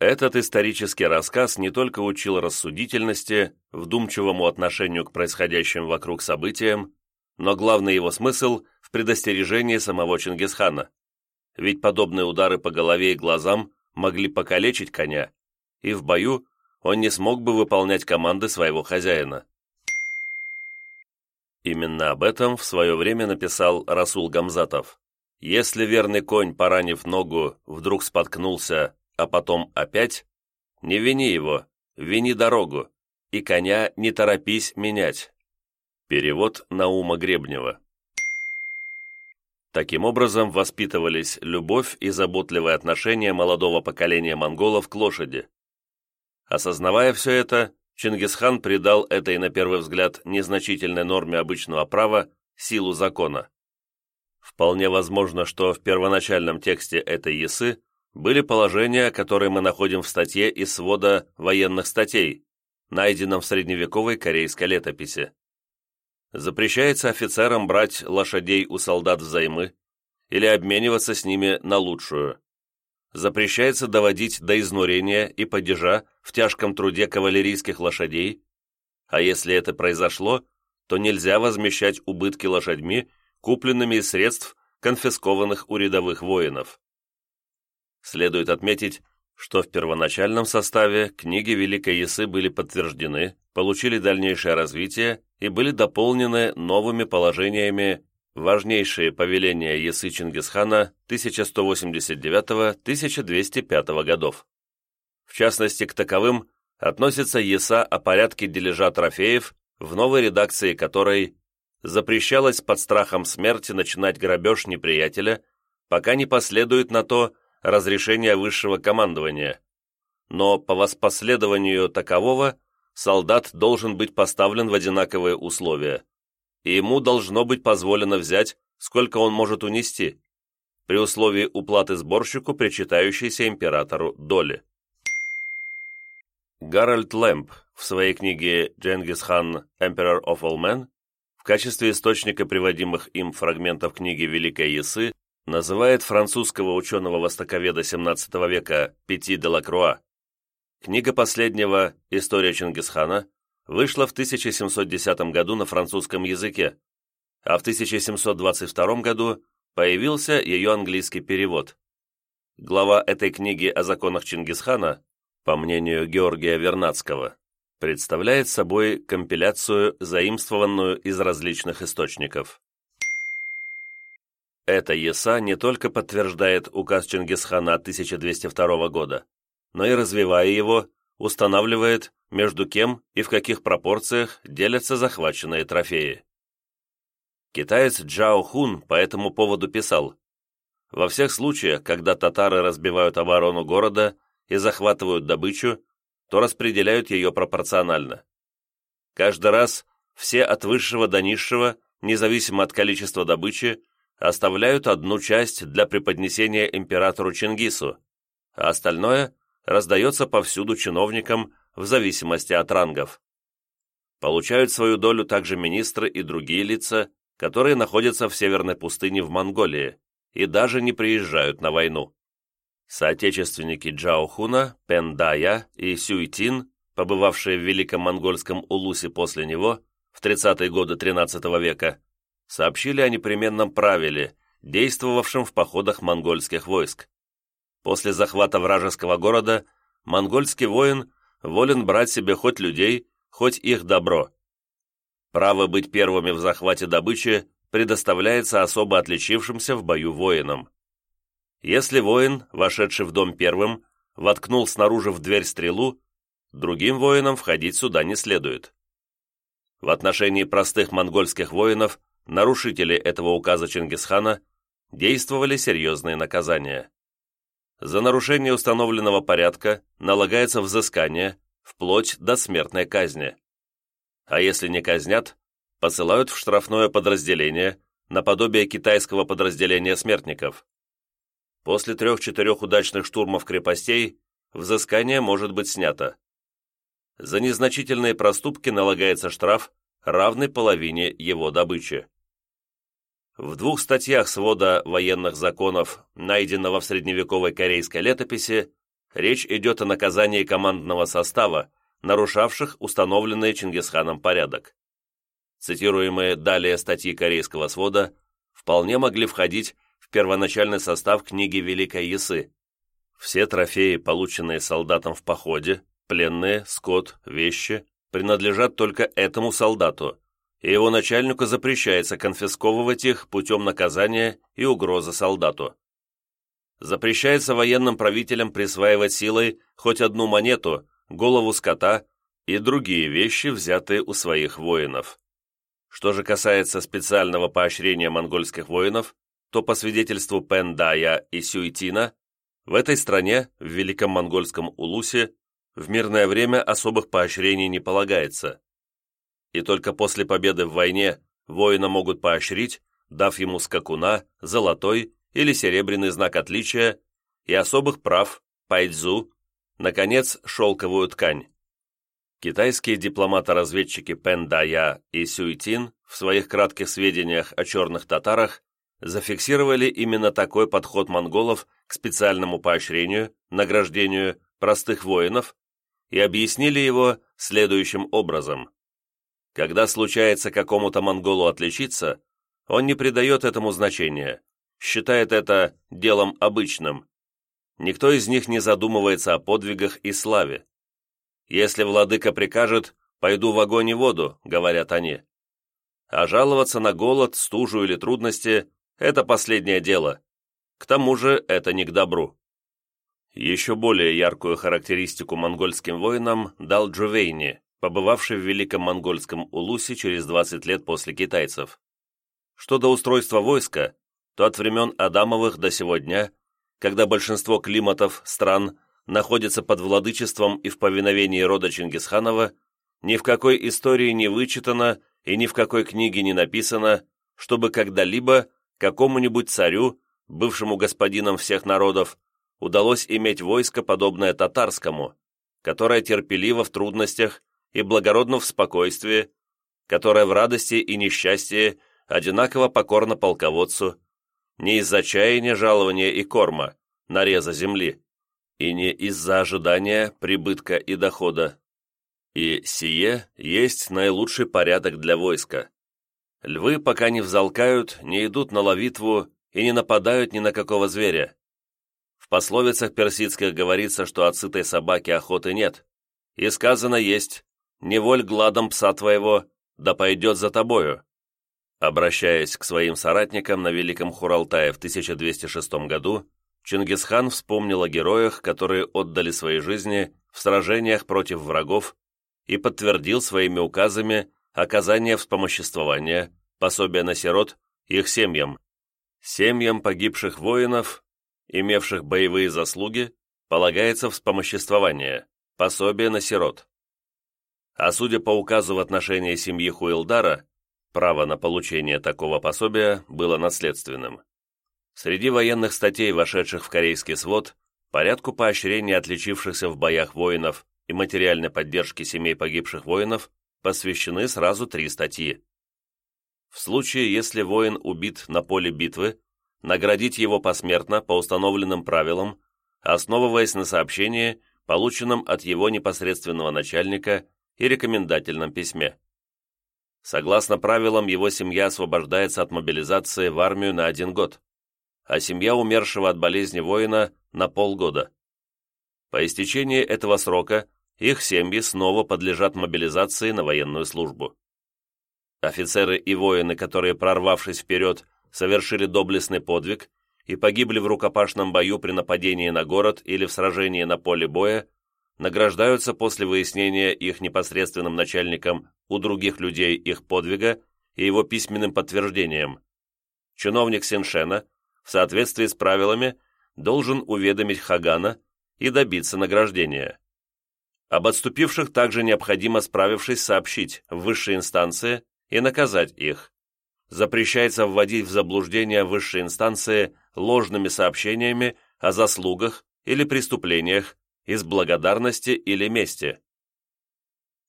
Этот исторический рассказ не только учил рассудительности, вдумчивому отношению к происходящим вокруг событиям, но главный его смысл в предостережении самого Чингисхана. Ведь подобные удары по голове и глазам могли покалечить коня, и в бою он не смог бы выполнять команды своего хозяина. Именно об этом в свое время написал Расул Гамзатов. Если верный конь, поранив ногу, вдруг споткнулся, а потом опять, не вини его, вини дорогу, и коня не торопись менять. Перевод Наума Гребнева. Таким образом воспитывались любовь и заботливое отношение молодого поколения монголов к лошади. Осознавая все это, Чингисхан придал этой, на первый взгляд, незначительной норме обычного права силу закона. Вполне возможно, что в первоначальном тексте этой ясы были положения, которые мы находим в статье из свода военных статей, найденном в средневековой корейской летописи. Запрещается офицерам брать лошадей у солдат взаймы или обмениваться с ними на лучшую. Запрещается доводить до изнурения и падежа в тяжком труде кавалерийских лошадей, а если это произошло, то нельзя возмещать убытки лошадьми, купленными из средств, конфискованных у рядовых воинов. Следует отметить, что в первоначальном составе книги Великой Ясы были подтверждены, получили дальнейшее развитие и были дополнены новыми положениями важнейшие повеления Ясы Чингисхана 1189-1205 годов. В частности, к таковым относится Яса о порядке дележа трофеев, в новой редакции которой запрещалось под страхом смерти начинать грабеж неприятеля, пока не последует на то разрешение высшего командования. Но по воспоследованию такового солдат должен быть поставлен в одинаковые условия, и ему должно быть позволено взять, сколько он может унести, при условии уплаты сборщику, причитающейся императору доли. Гарольд Лэмп в своей книге «Дженгис Хан, Emperor of All Men» в качестве источника приводимых им фрагментов книги Великой Ясы называет французского ученого-востоковеда XVII века Пяти де Лакруа. Книга последнего «История Чингисхана» вышла в 1710 году на французском языке, а в 1722 году появился ее английский перевод. Глава этой книги о законах Чингисхана, по мнению Георгия Вернадского, представляет собой компиляцию, заимствованную из различных источников. Эта ЕСА не только подтверждает указ Чингисхана 1202 года, но и, развивая его, устанавливает, между кем и в каких пропорциях делятся захваченные трофеи. Китаец Джао Хун по этому поводу писал, «Во всех случаях, когда татары разбивают оборону города и захватывают добычу, то распределяют ее пропорционально. Каждый раз все от высшего до низшего, независимо от количества добычи, оставляют одну часть для преподнесения императору Чингису, а остальное раздается повсюду чиновникам в зависимости от рангов. Получают свою долю также министры и другие лица, которые находятся в северной пустыне в Монголии и даже не приезжают на войну. Соотечественники Джао Хуна, Пен Дая и Сюйтин, побывавшие в Великом Монгольском Улусе после него, в 30-е годы XIII века, сообщили о непременном правиле, действовавшем в походах монгольских войск. После захвата вражеского города монгольский воин волен брать себе хоть людей, хоть их добро. Право быть первыми в захвате добычи предоставляется особо отличившимся в бою воинам. Если воин, вошедший в дом первым, воткнул снаружи в дверь стрелу, другим воинам входить сюда не следует. В отношении простых монгольских воинов нарушители этого указа Чингисхана действовали серьезные наказания. За нарушение установленного порядка налагается взыскание, вплоть до смертной казни. А если не казнят, посылают в штрафное подразделение, наподобие китайского подразделения смертников. После трех-четырех удачных штурмов крепостей взыскание может быть снято. За незначительные проступки налагается штраф, равный половине его добычи. В двух статьях свода военных законов, найденного в средневековой корейской летописи, речь идет о наказании командного состава, нарушавших установленный Чингисханом порядок. Цитируемые далее статьи корейского свода вполне могли входить в первоначальный состав книги Великой Ясы. Все трофеи, полученные солдатом в походе, пленные, скот, вещи, принадлежат только этому солдату, и его начальнику запрещается конфисковывать их путем наказания и угрозы солдату. Запрещается военным правителям присваивать силой хоть одну монету, голову скота и другие вещи, взятые у своих воинов. Что же касается специального поощрения монгольских воинов, то по свидетельству Пендая и Сюйтина, в этой стране, в Великом Монгольском Улусе, в мирное время особых поощрений не полагается и только после победы в войне воина могут поощрить, дав ему скакуна, золотой или серебряный знак отличия и особых прав, пайдзу, наконец, шелковую ткань. Китайские дипломаты-разведчики Пен Дая и Сюйтин в своих кратких сведениях о черных татарах зафиксировали именно такой подход монголов к специальному поощрению, награждению простых воинов и объяснили его следующим образом. Когда случается какому-то монголу отличиться, он не придает этому значения, считает это делом обычным. Никто из них не задумывается о подвигах и славе. «Если владыка прикажет, пойду в огонь и воду», — говорят они. А жаловаться на голод, стужу или трудности — это последнее дело. К тому же это не к добру. Еще более яркую характеристику монгольским воинам дал Джувейни, побывавший в Великом Монгольском Улусе через 20 лет после китайцев. Что до устройства войска, то от времен Адамовых до сего дня, когда большинство климатов стран находится под владычеством и в повиновении рода Чингисханова, ни в какой истории не вычитано и ни в какой книге не написано, чтобы когда-либо какому-нибудь царю, бывшему господином всех народов, удалось иметь войско, подобное татарскому, которое терпеливо в трудностях и благородно в спокойствии, которое в радости и несчастье одинаково покорно полководцу, не из-за чаяния жалования и корма, нареза земли, и не из-за ожидания прибытка и дохода. И сие есть наилучший порядок для войска. Львы, пока не взалкают, не идут на ловитву и не нападают ни на какого зверя пословицах персидских говорится, что от сытой собаки охоты нет, и сказано есть «Не воль гладом пса твоего, да пойдет за тобою». Обращаясь к своим соратникам на Великом Хуралтае в 1206 году, Чингисхан вспомнил о героях, которые отдали свои жизни в сражениях против врагов и подтвердил своими указами оказание вспомоществования, пособия на сирот, их семьям. Семьям погибших воинов имевших боевые заслуги, полагается вспомоществование, пособие на сирот. А судя по указу в отношении семьи Хуилдара, право на получение такого пособия было наследственным. Среди военных статей, вошедших в корейский свод, порядку поощрения отличившихся в боях воинов и материальной поддержки семей погибших воинов посвящены сразу три статьи. В случае, если воин убит на поле битвы, наградить его посмертно по установленным правилам, основываясь на сообщении, полученном от его непосредственного начальника и рекомендательном письме. Согласно правилам, его семья освобождается от мобилизации в армию на один год, а семья умершего от болезни воина на полгода. По истечении этого срока их семьи снова подлежат мобилизации на военную службу. Офицеры и воины, которые, прорвавшись вперед, совершили доблестный подвиг и погибли в рукопашном бою при нападении на город или в сражении на поле боя, награждаются после выяснения их непосредственным начальником у других людей их подвига и его письменным подтверждением. Чиновник Синшена, в соответствии с правилами, должен уведомить Хагана и добиться награждения. Об отступивших также необходимо, справившись, сообщить в высшие инстанции и наказать их запрещается вводить в заблуждение высшей инстанции ложными сообщениями о заслугах или преступлениях из благодарности или мести.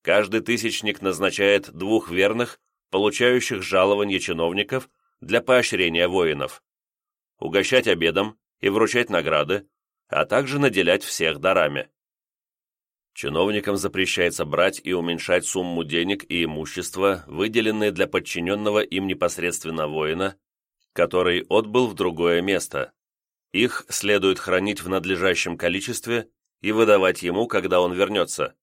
Каждый тысячник назначает двух верных, получающих жалование чиновников для поощрения воинов, угощать обедом и вручать награды, а также наделять всех дарами. Чиновникам запрещается брать и уменьшать сумму денег и имущества, выделенные для подчиненного им непосредственно воина, который отбыл в другое место. Их следует хранить в надлежащем количестве и выдавать ему, когда он вернется.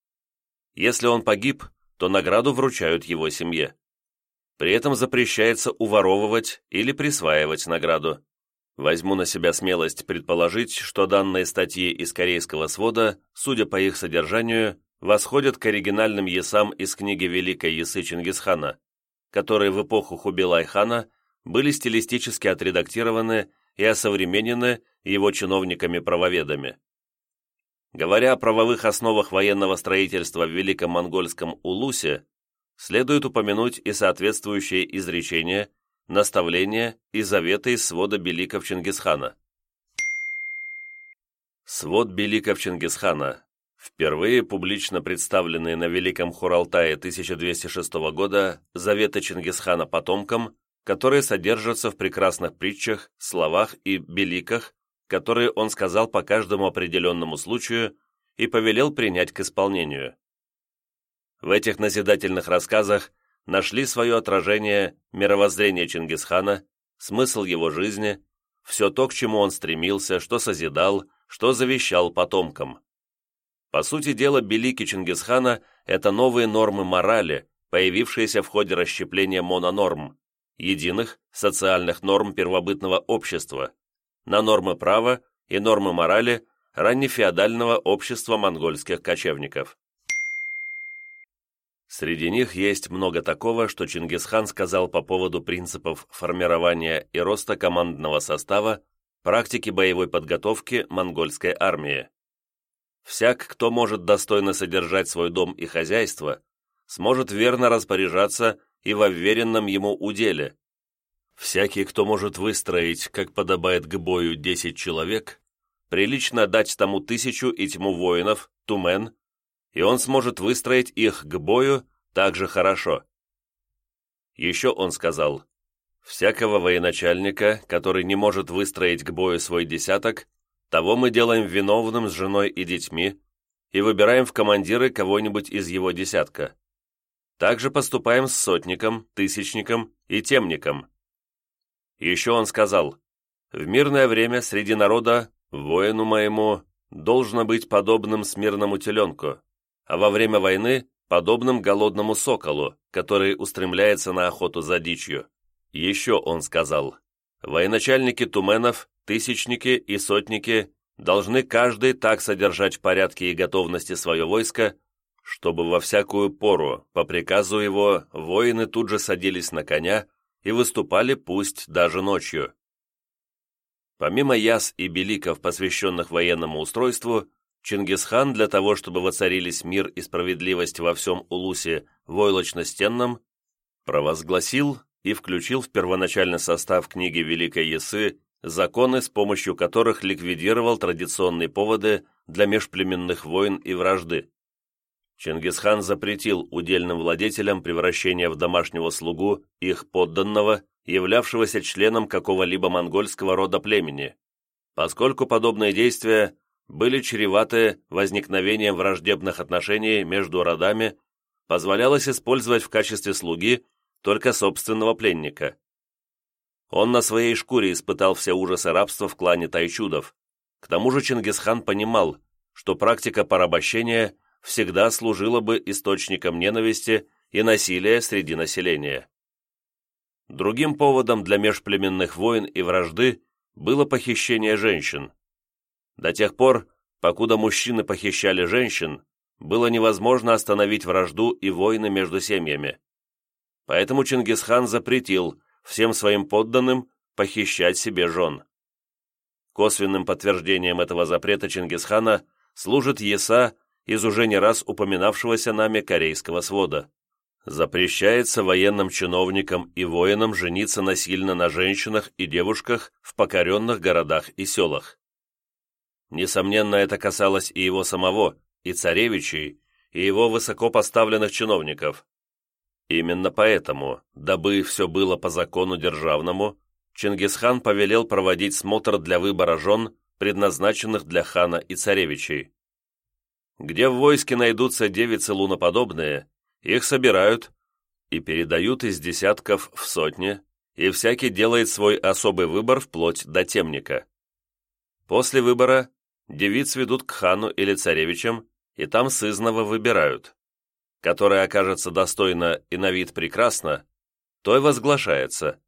Если он погиб, то награду вручают его семье. При этом запрещается уворовывать или присваивать награду. Возьму на себя смелость предположить, что данные статьи из корейского свода, судя по их содержанию, восходят к оригинальным ясам из книги Великой Ясы Чингисхана, которые в эпоху Хубилай-хана были стилистически отредактированы и осовременены его чиновниками-правоведами. Говоря о правовых основах военного строительства в Великом Монгольском Улусе, следует упомянуть и соответствующее изречение наставления и заветы из свода беликов Чингисхана. Свод беликов Чингисхана, впервые публично представленные на Великом Хуралтае 1206 года заветы Чингисхана потомкам, которые содержатся в прекрасных притчах, словах и беликах, которые он сказал по каждому определенному случаю и повелел принять к исполнению. В этих назидательных рассказах нашли свое отражение мировоззрение Чингисхана, смысл его жизни, все то, к чему он стремился, что созидал, что завещал потомкам. По сути дела, белики Чингисхана – это новые нормы морали, появившиеся в ходе расщепления мононорм, единых социальных норм первобытного общества, на нормы права и нормы морали раннефеодального общества монгольских кочевников. Среди них есть много такого, что Чингисхан сказал по поводу принципов формирования и роста командного состава, практики боевой подготовки монгольской армии. Всяк, кто может достойно содержать свой дом и хозяйство, сможет верно распоряжаться и во вверенном ему уделе. Всякий, кто может выстроить, как подобает к бою, десять человек, прилично дать тому тысячу и тьму воинов, тумен, и он сможет выстроить их к бою так же хорошо. Еще он сказал, «Всякого военачальника, который не может выстроить к бою свой десяток, того мы делаем виновным с женой и детьми и выбираем в командиры кого-нибудь из его десятка. Также поступаем с сотником, тысячником и темником». Еще он сказал, «В мирное время среди народа воину моему должно быть подобным смирному теленку, а во время войны подобным голодному соколу, который устремляется на охоту за дичью. Еще он сказал, военачальники туменов, тысячники и сотники должны каждый так содержать в порядке и готовности свое войско, чтобы во всякую пору, по приказу его, воины тут же садились на коня и выступали пусть даже ночью. Помимо яс и беликов, посвященных военному устройству, Чингисхан для того, чтобы воцарились мир и справедливость во всем Улусе войлочно-стенном, провозгласил и включил в первоначальный состав книги Великой Ясы законы, с помощью которых ликвидировал традиционные поводы для межплеменных войн и вражды. Чингисхан запретил удельным владетелям превращение в домашнего слугу их подданного, являвшегося членом какого-либо монгольского рода племени, поскольку подобные действия были чреваты возникновением враждебных отношений между родами, позволялось использовать в качестве слуги только собственного пленника. Он на своей шкуре испытал все ужасы рабства в клане Тайчудов. К тому же Чингисхан понимал, что практика порабощения всегда служила бы источником ненависти и насилия среди населения. Другим поводом для межплеменных войн и вражды было похищение женщин. До тех пор, покуда мужчины похищали женщин, было невозможно остановить вражду и войны между семьями. Поэтому Чингисхан запретил всем своим подданным похищать себе жен. Косвенным подтверждением этого запрета Чингисхана служит Еса из уже не раз упоминавшегося нами корейского свода. Запрещается военным чиновникам и воинам жениться насильно на женщинах и девушках в покоренных городах и селах. Несомненно, это касалось и его самого, и царевичей, и его высокопоставленных чиновников. Именно поэтому, дабы все было по закону державному, Чингисхан повелел проводить смотр для выбора жен, предназначенных для хана и царевичей. Где в войске найдутся девицы луноподобные, их собирают и передают из десятков в сотни, и всякий делает свой особый выбор вплоть до темника. После выбора девиц ведут к хану или царевичам, и там сызново выбирают. Которая окажется достойна и на вид прекрасно, то и возглашается,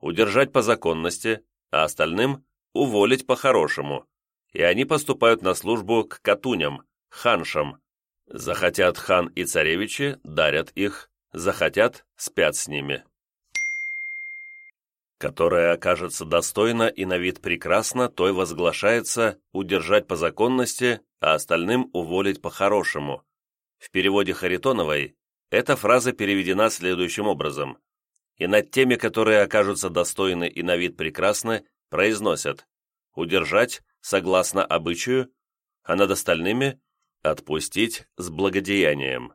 удержать по законности, а остальным уволить по-хорошему, и они поступают на службу к катуням, ханшам. Захотят хан и царевичи, дарят их, захотят, спят с ними которая окажется достойна и на вид прекрасна, той возглашается удержать по законности, а остальным уволить по-хорошему. В переводе Харитоновой эта фраза переведена следующим образом. и над теми, которые окажутся достойны и на вид прекрасны, произносят «удержать согласно обычаю», а над остальными «отпустить с благодеянием».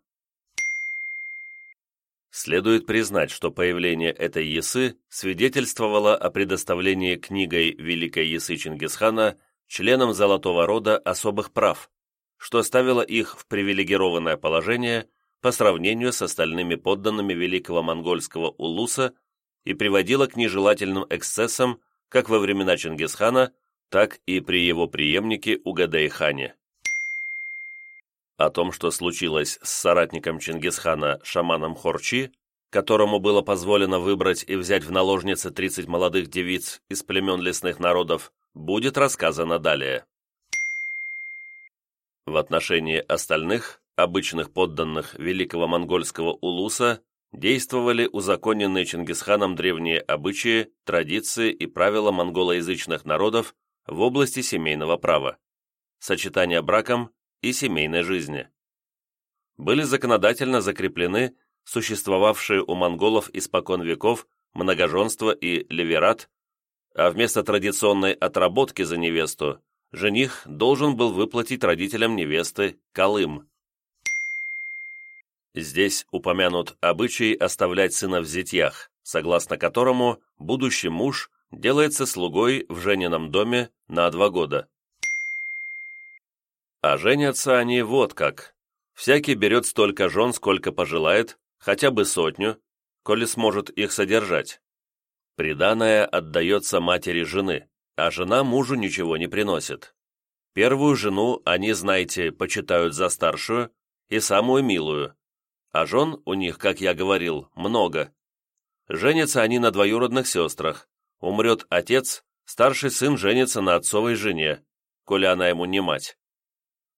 Следует признать, что появление этой ясы свидетельствовало о предоставлении книгой Великой Ясы Чингисхана членам Золотого Рода особых прав, что ставило их в привилегированное положение по сравнению с остальными подданными Великого Монгольского Улуса и приводило к нежелательным эксцессам как во времена Чингисхана, так и при его преемнике Угадей-хане. О том, что случилось с соратником Чингисхана шаманом Хорчи, которому было позволено выбрать и взять в наложницы 30 молодых девиц из племен лесных народов, будет рассказано далее. В отношении остальных, обычных подданных великого монгольского улуса, действовали узаконенные Чингисханом древние обычаи, традиции и правила монголоязычных народов в области семейного права, сочетания браком и семейной жизни. Были законодательно закреплены существовавшие у монголов испокон веков многоженство и леверат, а вместо традиционной отработки за невесту жених должен был выплатить родителям невесты колым. Здесь упомянут обычай оставлять сына в зятьях, согласно которому будущий муж делается слугой в женином доме на два года. А женятся они вот как. Всякий берет столько жен, сколько пожелает, хотя бы сотню, коли сможет их содержать. Приданное отдается матери жены, а жена мужу ничего не приносит. Первую жену они, знаете, почитают за старшую и самую милую, а жен у них, как я говорил, много. Женятся они на двоюродных сестрах. Умрет отец, старший сын женится на отцовой жене, коли она ему не мать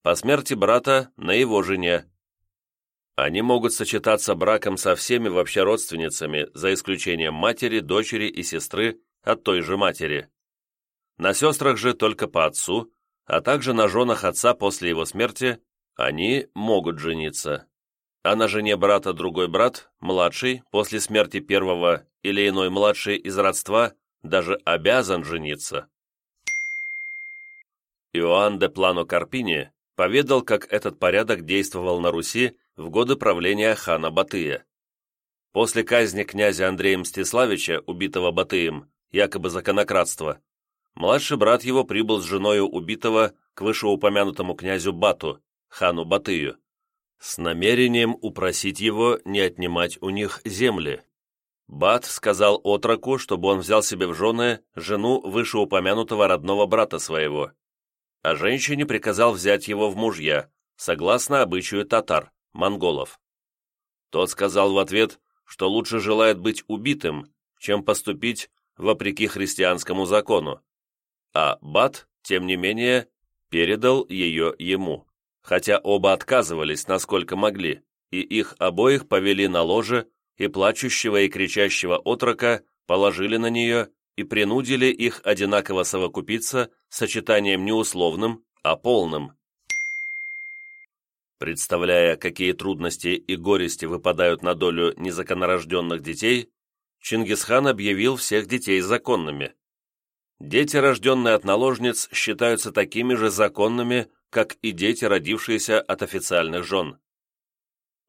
по смерти брата на его жене. Они могут сочетаться браком со всеми вообще родственницами, за исключением матери, дочери и сестры от той же матери. На сестрах же только по отцу, а также на женах отца после его смерти они могут жениться. А на жене брата другой брат, младший, после смерти первого или иной младший из родства, даже обязан жениться. Иоанн де Плано Карпини поведал, как этот порядок действовал на Руси в годы правления хана Батыя. После казни князя Андрея Мстиславича, убитого Батыем, якобы за конократство, младший брат его прибыл с женою убитого к вышеупомянутому князю Бату, хану Батыю, с намерением упросить его не отнимать у них земли. Бат сказал отроку, чтобы он взял себе в жены жену вышеупомянутого родного брата своего, а женщине приказал взять его в мужья, согласно обычаю татар, монголов. Тот сказал в ответ, что лучше желает быть убитым, чем поступить вопреки христианскому закону, а Бат, тем не менее, передал ее ему, хотя оба отказывались, насколько могли, и их обоих повели на ложе, и плачущего и кричащего отрока положили на нее и принудили их одинаково совокупиться сочетанием не условным, а полным. Представляя, какие трудности и горести выпадают на долю незаконнорожденных детей, Чингисхан объявил всех детей законными. Дети, рожденные от наложниц, считаются такими же законными, как и дети, родившиеся от официальных жен.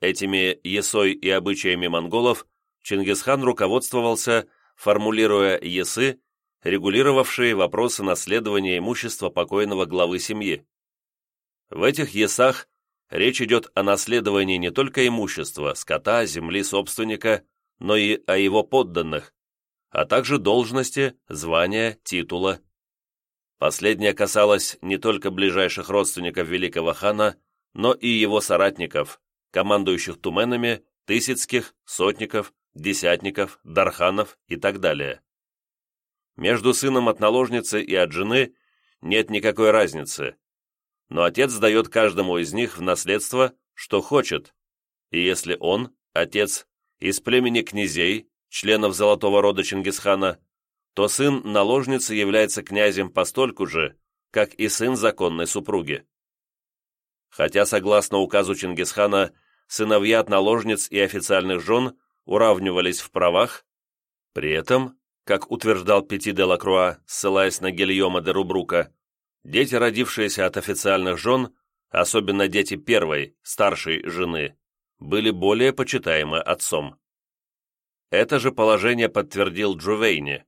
Этими есой и обычаями монголов Чингисхан руководствовался формулируя ЕСы, регулировавшие вопросы наследования имущества покойного главы семьи. В этих ЕСах речь идет о наследовании не только имущества, скота, земли собственника, но и о его подданных, а также должности, звания, титула. Последнее касалось не только ближайших родственников великого хана, но и его соратников, командующих туменами, тысяцких, сотников, десятников, дарханов и так далее. Между сыном от наложницы и от жены нет никакой разницы, но отец дает каждому из них в наследство, что хочет, и если он, отец, из племени князей, членов золотого рода Чингисхана, то сын наложницы является князем постольку же, как и сын законной супруги. Хотя, согласно указу Чингисхана, сыновья от наложниц и официальных жен уравнивались в правах, При этом, как утверждал Пети де Лакруа, ссылаясь на Гильома де Рубрука, дети, родившиеся от официальных жен, особенно дети первой, старшей жены, были более почитаемы отцом. Это же положение подтвердил Джувейни.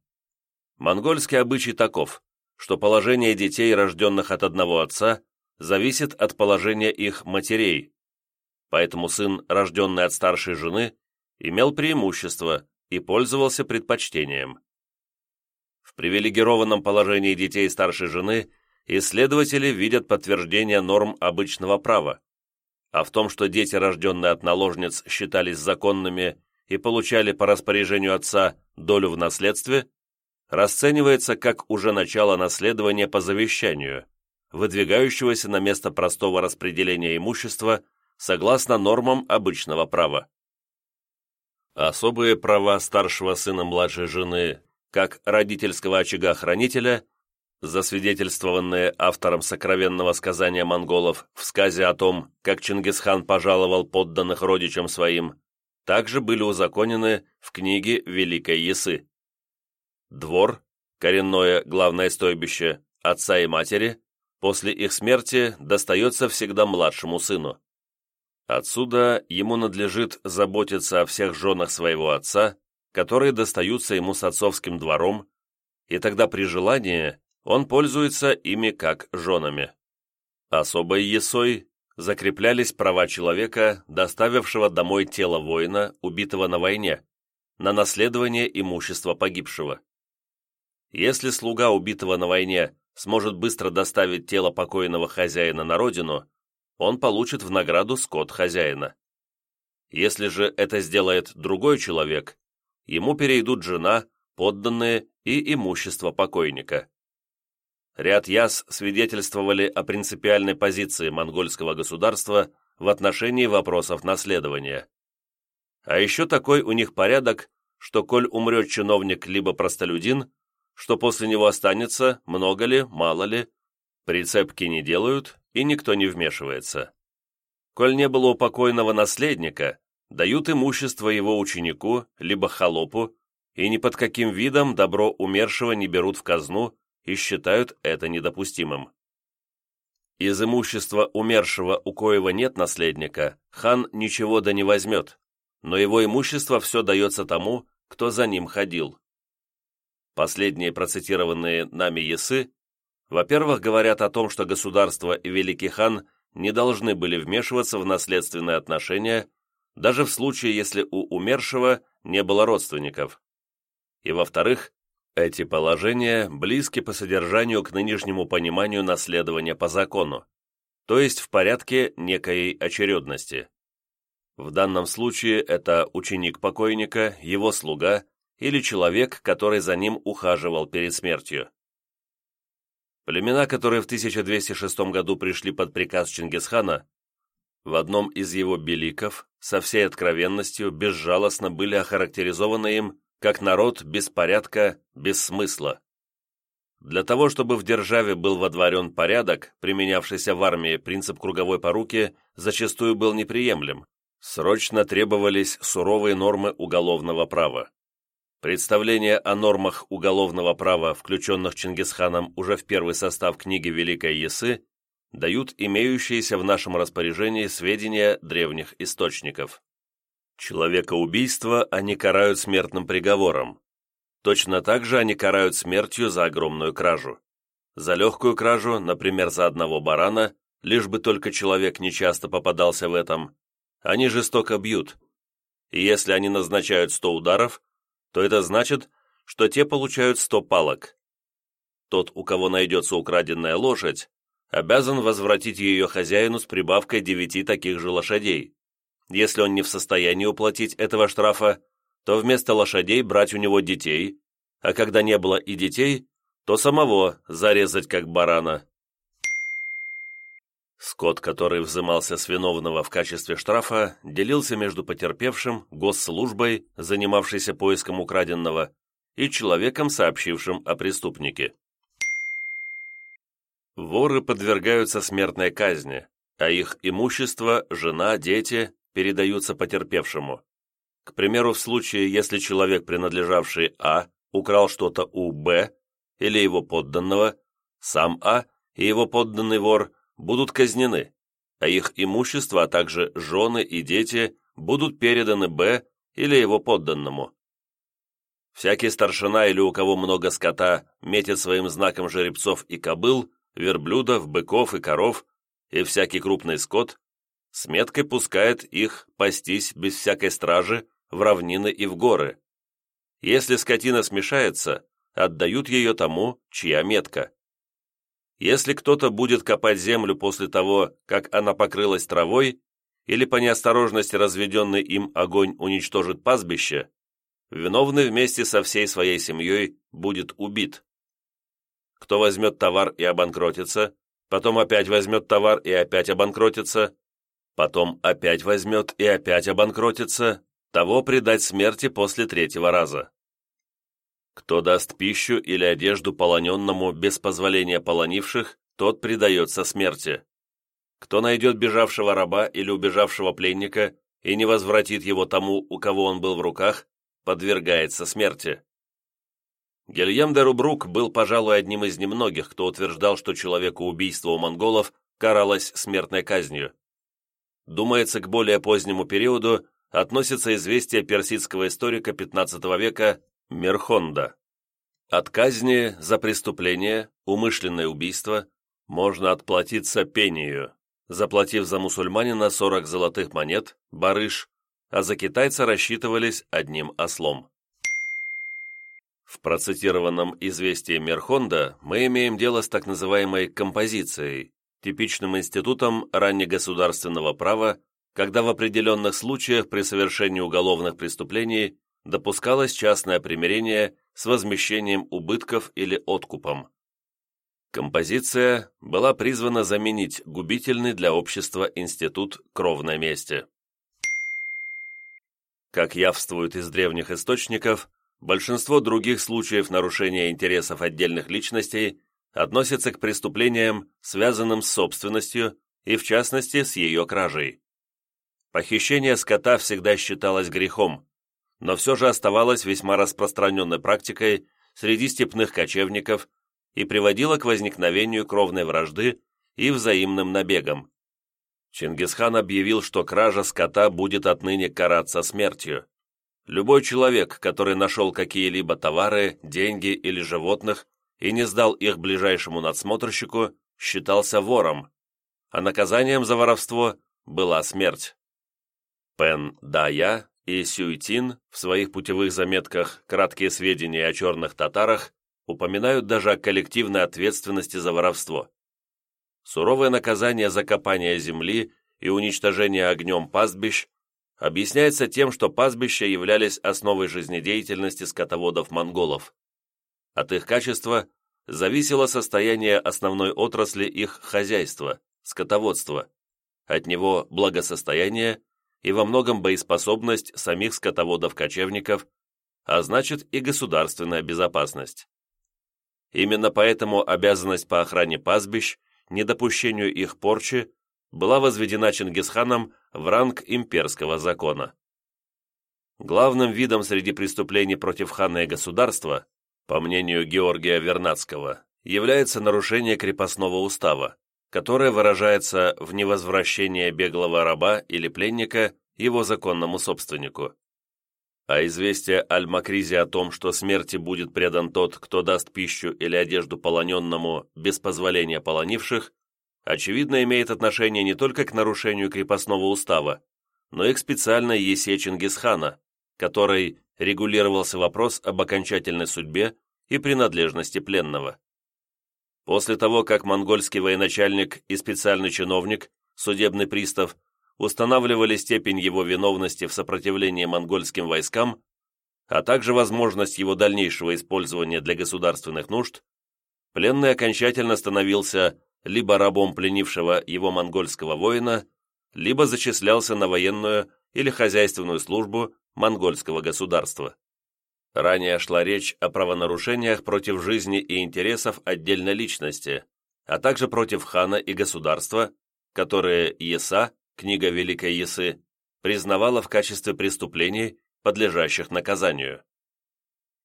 Монгольский обычай таков, что положение детей, рожденных от одного отца, зависит от положения их матерей, поэтому сын, рожденный от старшей жены, имел преимущество и пользовался предпочтением. В привилегированном положении детей старшей жены исследователи видят подтверждение норм обычного права, а в том, что дети, рожденные от наложниц, считались законными и получали по распоряжению отца долю в наследстве, расценивается как уже начало наследования по завещанию, выдвигающегося на место простого распределения имущества согласно нормам обычного права. Особые права старшего сына младшей жены, как родительского очага-хранителя, засвидетельствованные автором сокровенного сказания монголов в сказе о том, как Чингисхан пожаловал подданных родичам своим, также были узаконены в книге Великой Ясы. Двор, коренное главное стойбище отца и матери, после их смерти достается всегда младшему сыну. Отсюда ему надлежит заботиться о всех женах своего отца, которые достаются ему с отцовским двором, и тогда при желании он пользуется ими как женами. Особой есой закреплялись права человека, доставившего домой тело воина, убитого на войне, на наследование имущества погибшего. Если слуга убитого на войне сможет быстро доставить тело покойного хозяина на родину, он получит в награду скот хозяина. Если же это сделает другой человек, ему перейдут жена, подданные и имущество покойника. Ряд яс свидетельствовали о принципиальной позиции монгольского государства в отношении вопросов наследования. А еще такой у них порядок, что коль умрет чиновник либо простолюдин, что после него останется, много ли, мало ли, прицепки не делают и никто не вмешивается. Коль не было у покойного наследника, дают имущество его ученику, либо холопу, и ни под каким видом добро умершего не берут в казну и считают это недопустимым. Из имущества умершего, у коего нет наследника, хан ничего да не возьмет, но его имущество все дается тому, кто за ним ходил. Последние процитированные нами есы, во-первых, говорят о том, что государство и великий хан не должны были вмешиваться в наследственные отношения, даже в случае, если у умершего не было родственников. И во-вторых, эти положения близки по содержанию к нынешнему пониманию наследования по закону, то есть в порядке некой очередности. В данном случае это ученик покойника, его слуга или человек, который за ним ухаживал перед смертью. Племена, которые в 1206 году пришли под приказ Чингисхана, в одном из его беликов со всей откровенностью безжалостно были охарактеризованы им как народ без порядка, без смысла. Для того, чтобы в державе был водворен порядок, применявшийся в армии принцип круговой поруки зачастую был неприемлем. Срочно требовались суровые нормы уголовного права. Представления о нормах уголовного права, включенных Чингисханом уже в первый состав книги Великой Ясы, дают имеющиеся в нашем распоряжении сведения древних источников. Человекоубийство они карают смертным приговором. Точно так же они карают смертью за огромную кражу. За легкую кражу, например, за одного барана, лишь бы только человек нечасто попадался в этом, они жестоко бьют. И если они назначают 100 ударов, то это значит, что те получают 100 палок. Тот, у кого найдется украденная лошадь, обязан возвратить ее хозяину с прибавкой девяти таких же лошадей. Если он не в состоянии уплатить этого штрафа, то вместо лошадей брать у него детей, а когда не было и детей, то самого зарезать как барана. Скот, который взымался с виновного в качестве штрафа, делился между потерпевшим, госслужбой, занимавшейся поиском украденного, и человеком, сообщившим о преступнике. Воры подвергаются смертной казни, а их имущество, жена, дети передаются потерпевшему. К примеру, в случае, если человек, принадлежавший А, украл что-то у Б или его подданного, сам А и его подданный вор будут казнены, а их имущество, а также жены и дети будут переданы Б или его подданному. Всякий старшина или у кого много скота метит своим знаком жеребцов и кобыл, верблюдов, быков и коров, и всякий крупный скот, с меткой пускает их пастись без всякой стражи в равнины и в горы. Если скотина смешается, отдают ее тому, чья метка. Если кто-то будет копать землю после того, как она покрылась травой, или по неосторожности разведенный им огонь уничтожит пастбище, виновный вместе со всей своей семьей будет убит. Кто возьмет товар и обанкротится, потом опять возьмет товар и опять обанкротится, потом опять возьмет и опять обанкротится, того предать смерти после третьего раза. Кто даст пищу или одежду полоненному без позволения полонивших, тот предается смерти. Кто найдет бежавшего раба или убежавшего пленника и не возвратит его тому, у кого он был в руках, подвергается смерти. Гильем де Рубрук был, пожалуй, одним из немногих, кто утверждал, что человекоубийство у монголов каралось смертной казнью. Думается, к более позднему периоду относится известие персидского историка XV века Мерхонда. От казни за преступление, умышленное убийство, можно отплатиться пению, заплатив за мусульманина 40 золотых монет, барыш, а за китайца рассчитывались одним ослом. В процитированном известии Мерхонда мы имеем дело с так называемой композицией, типичным институтом раннегосударственного права, когда в определенных случаях при совершении уголовных преступлений допускалось частное примирение с возмещением убытков или откупом. Композиция была призвана заменить губительный для общества институт кровной мести. Как явствует из древних источников, большинство других случаев нарушения интересов отдельных личностей относятся к преступлениям, связанным с собственностью и, в частности, с ее кражей. Похищение скота всегда считалось грехом, но все же оставалась весьма распространенной практикой среди степных кочевников и приводила к возникновению кровной вражды и взаимным набегам. Чингисхан объявил, что кража скота будет отныне караться смертью. Любой человек, который нашел какие-либо товары, деньги или животных и не сдал их ближайшему надсмотрщику, считался вором, а наказанием за воровство была смерть. Пен Дая и Сюйтин в своих путевых заметках «Краткие сведения о черных татарах» упоминают даже о коллективной ответственности за воровство. Суровое наказание за копание земли и уничтожение огнем пастбищ объясняется тем, что пастбища являлись основой жизнедеятельности скотоводов-монголов. От их качества зависело состояние основной отрасли их хозяйства – скотоводства, от него благосостояние и во многом боеспособность самих скотоводов-кочевников, а значит и государственная безопасность. Именно поэтому обязанность по охране пастбищ, недопущению их порчи, была возведена Чингисханом в ранг имперского закона. Главным видом среди преступлений против хана и государства, по мнению Георгия Вернадского, является нарушение крепостного устава, которое выражается в невозвращении беглого раба или пленника его законному собственнику. А известие Аль-Макризе о том, что смерти будет предан тот, кто даст пищу или одежду полоненному без позволения полонивших, очевидно имеет отношение не только к нарушению крепостного устава, но и к специальной есе Чингисхана, которой регулировался вопрос об окончательной судьбе и принадлежности пленного. После того, как монгольский военачальник и специальный чиновник, судебный пристав, устанавливали степень его виновности в сопротивлении монгольским войскам, а также возможность его дальнейшего использования для государственных нужд, пленный окончательно становился либо рабом пленившего его монгольского воина, либо зачислялся на военную или хозяйственную службу монгольского государства. Ранее шла речь о правонарушениях против жизни и интересов отдельной личности, а также против хана и государства, которые ЕСА, книга Великой Есы, признавала в качестве преступлений подлежащих наказанию.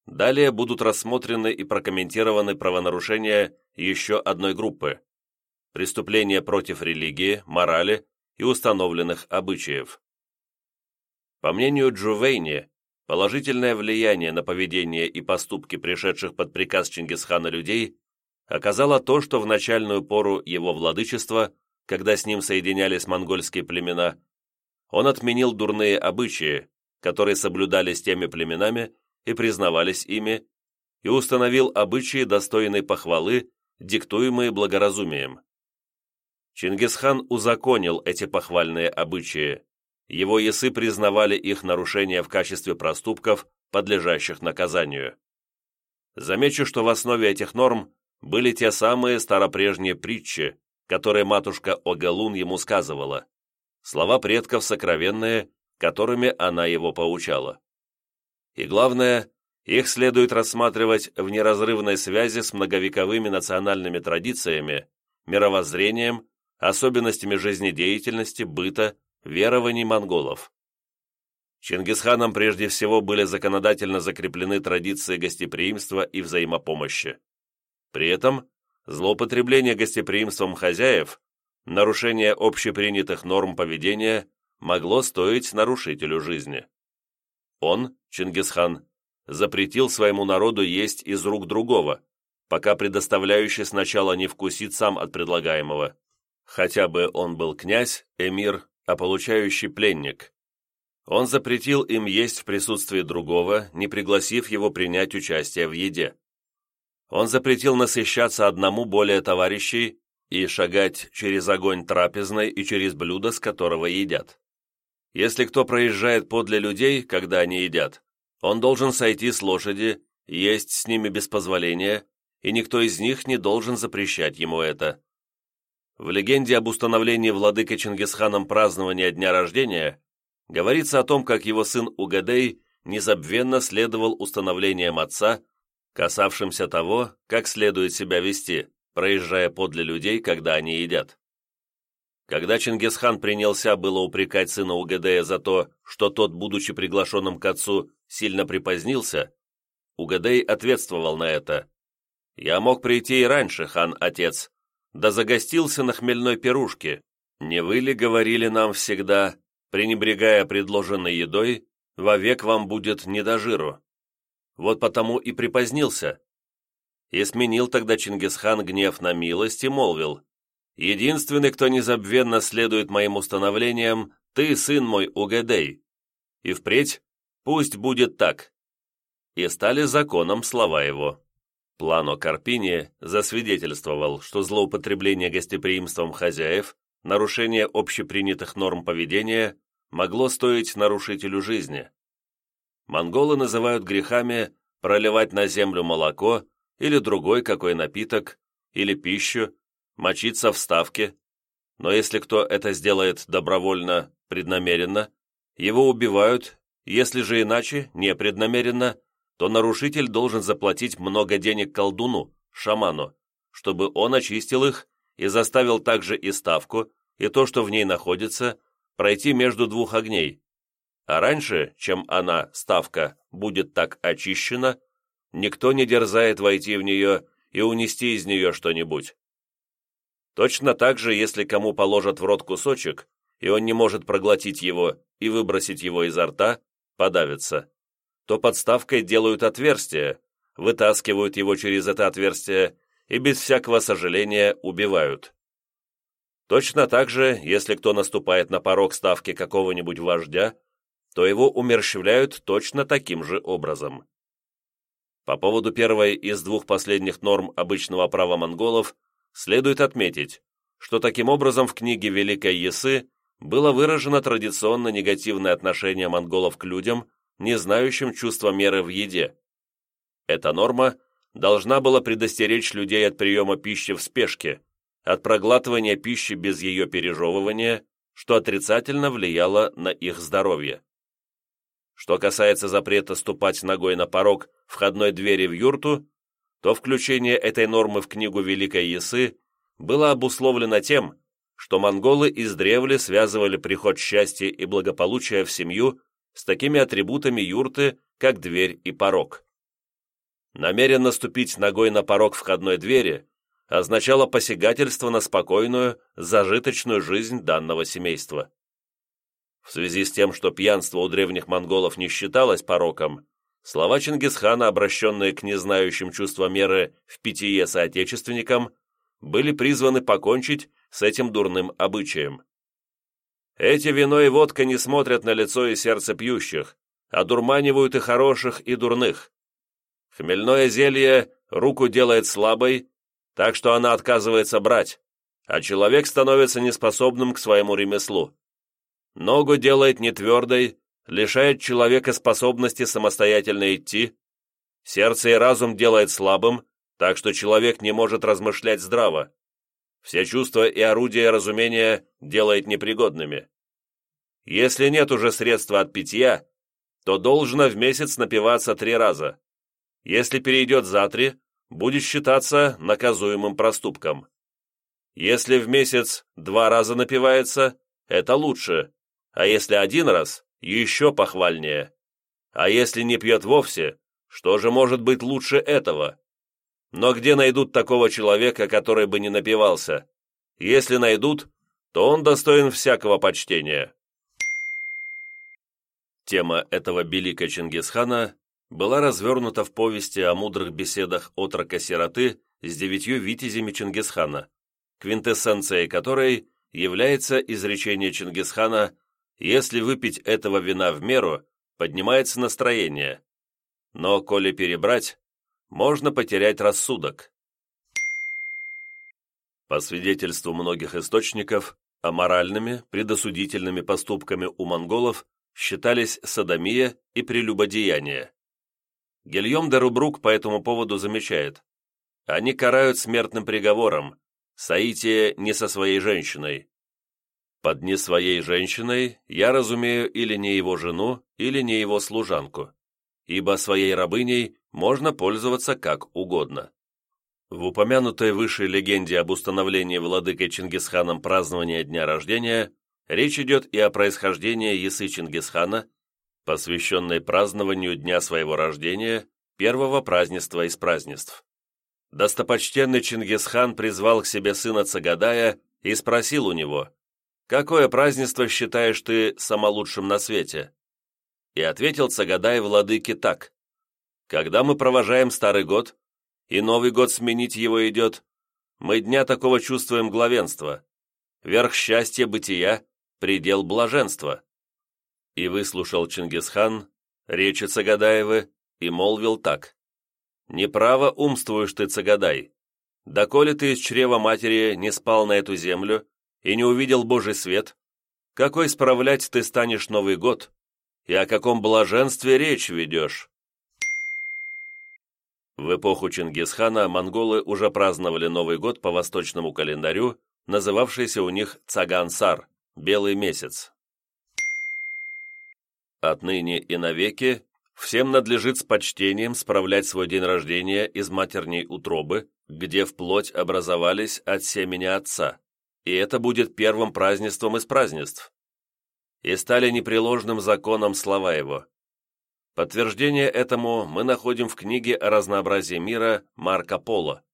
Далее будут рассмотрены и прокомментированы правонарушения еще одной группы – преступления против религии, морали и установленных обычаев. По мнению Джувейни, положительное влияние на поведение и поступки пришедших под приказ Чингисхана людей оказало то, что в начальную пору его владычества, когда с ним соединялись монгольские племена, он отменил дурные обычаи, которые соблюдались теми племенами и признавались ими, и установил обычаи, достойные похвалы, диктуемые благоразумием. Чингисхан узаконил эти похвальные обычаи, его ясы признавали их нарушения в качестве проступков, подлежащих наказанию. Замечу, что в основе этих норм были те самые старопрежние притчи, которые матушка Огалун ему сказывала, слова предков сокровенные, которыми она его поучала. И главное, их следует рассматривать в неразрывной связи с многовековыми национальными традициями, мировоззрением, особенностями жизнедеятельности, быта верований монголов. Чингисханом прежде всего были законодательно закреплены традиции гостеприимства и взаимопомощи. При этом злоупотребление гостеприимством хозяев, нарушение общепринятых норм поведения могло стоить нарушителю жизни. Он, Чингисхан, запретил своему народу есть из рук другого, пока предоставляющий сначала не вкусит сам от предлагаемого, хотя бы он был князь, эмир а получающий пленник. Он запретил им есть в присутствии другого, не пригласив его принять участие в еде. Он запретил насыщаться одному более товарищей и шагать через огонь трапезной и через блюдо, с которого едят. Если кто проезжает подле людей, когда они едят, он должен сойти с лошади, есть с ними без позволения, и никто из них не должен запрещать ему это. В легенде об установлении владыкой Чингисханом празднования дня рождения говорится о том, как его сын Угадей незабвенно следовал установлениям отца, касавшимся того, как следует себя вести, проезжая подле людей, когда они едят. Когда Чингисхан принялся было упрекать сына Угадея за то, что тот, будучи приглашенным к отцу, сильно припозднился, Угадей ответствовал на это. «Я мог прийти и раньше, хан-отец, да загостился на хмельной пирушке. Не вы ли говорили нам всегда, пренебрегая предложенной едой, вовек вам будет не до жиру? Вот потому и припозднился. И сменил тогда Чингисхан гнев на милость и молвил, «Единственный, кто незабвенно следует моим установлениям, ты, сын мой, Угадей. И впредь пусть будет так». И стали законом слова его. Плано Карпини засвидетельствовал, что злоупотребление гостеприимством хозяев, нарушение общепринятых норм поведения могло стоить нарушителю жизни. Монголы называют грехами проливать на землю молоко или другой какой напиток, или пищу, мочиться в ставке, но если кто это сделает добровольно, преднамеренно, его убивают, если же иначе, непреднамеренно, то нарушитель должен заплатить много денег колдуну, шаману, чтобы он очистил их и заставил также и ставку, и то, что в ней находится, пройти между двух огней. А раньше, чем она, ставка, будет так очищена, никто не дерзает войти в нее и унести из нее что-нибудь. Точно так же, если кому положат в рот кусочек, и он не может проглотить его и выбросить его изо рта, подавится то подставкой делают отверстие, вытаскивают его через это отверстие и без всякого сожаления убивают. Точно так же, если кто наступает на порог ставки какого-нибудь вождя, то его умерщвляют точно таким же образом. По поводу первой из двух последних норм обычного права монголов следует отметить, что таким образом в книге Великой Ясы было выражено традиционно негативное отношение монголов к людям, не знающим чувства меры в еде. Эта норма должна была предостеречь людей от приема пищи в спешке, от проглатывания пищи без ее пережевывания, что отрицательно влияло на их здоровье. Что касается запрета ступать ногой на порог входной двери в юрту, то включение этой нормы в книгу Великой Ясы было обусловлено тем, что монголы издревле связывали приход счастья и благополучия в семью с такими атрибутами юрты, как дверь и порог. Намеренно ступить ногой на порог входной двери означало посягательство на спокойную, зажиточную жизнь данного семейства. В связи с тем, что пьянство у древних монголов не считалось пороком, слова Чингисхана, обращенные к незнающим чувства меры в питье соотечественникам, были призваны покончить с этим дурным обычаем. Эти вино и водка не смотрят на лицо и сердце пьющих, одурманивают и хороших, и дурных. Хмельное зелье руку делает слабой, так что она отказывается брать, а человек становится неспособным к своему ремеслу. Ногу делает нетвердой, лишает человека способности самостоятельно идти, сердце и разум делает слабым, так что человек не может размышлять здраво. Все чувства и орудия разумения делает непригодными. Если нет уже средства от питья, то должно в месяц напиваться три раза. Если перейдет за три, будет считаться наказуемым проступком. Если в месяц два раза напивается, это лучше, а если один раз, еще похвальнее. А если не пьет вовсе, что же может быть лучше этого? Но где найдут такого человека, который бы не напивался? Если найдут, то он достоин всякого почтения. Тема этого велика Чингисхана была развернута в повести о мудрых беседах отрока-сироты с девятью витязями Чингисхана, квинтэссенцией которой является изречение Чингисхана «Если выпить этого вина в меру, поднимается настроение, но, коли перебрать, можно потерять рассудок». По свидетельству многих источников, аморальными, предосудительными поступками у монголов считались садомия и прелюбодеяние. Гильем де Рубрук по этому поводу замечает, они карают смертным приговором, соитие не со своей женщиной. Под «не своей женщиной» я разумею или не его жену, или не его служанку, ибо своей рабыней можно пользоваться как угодно. В упомянутой выше легенде об установлении владыкой Чингисханом празднования дня рождения речь идет и о происхождении Ясы Чингисхана, посвященной празднованию дня своего рождения, первого празднества из празднеств. Достопочтенный Чингисхан призвал к себе сына Цагадая и спросил у него, «Какое празднество считаешь ты самолучшим на свете?» И ответил Цагадай владыке так, «Когда мы провожаем Старый год, и Новый год сменить его идет, мы дня такого чувствуем главенства, верх счастья бытия, предел блаженства». И выслушал Чингисхан речи Цагадаевы и молвил так. «Неправо умствуешь ты, Цагадай. Доколе ты из чрева матери не спал на эту землю и не увидел Божий свет, какой справлять ты станешь Новый год, и о каком блаженстве речь ведешь?» В эпоху Чингисхана монголы уже праздновали Новый год по восточному календарю, называвшийся у них Цагансар – Белый месяц. Отныне и навеки всем надлежит с почтением справлять свой день рождения из матерней утробы, где вплоть образовались от семени отца, и это будет первым празднеством из празднеств. И стали непреложным законом слова его. Подтверждение этому мы находим в книге о разнообразии мира Марко Поло.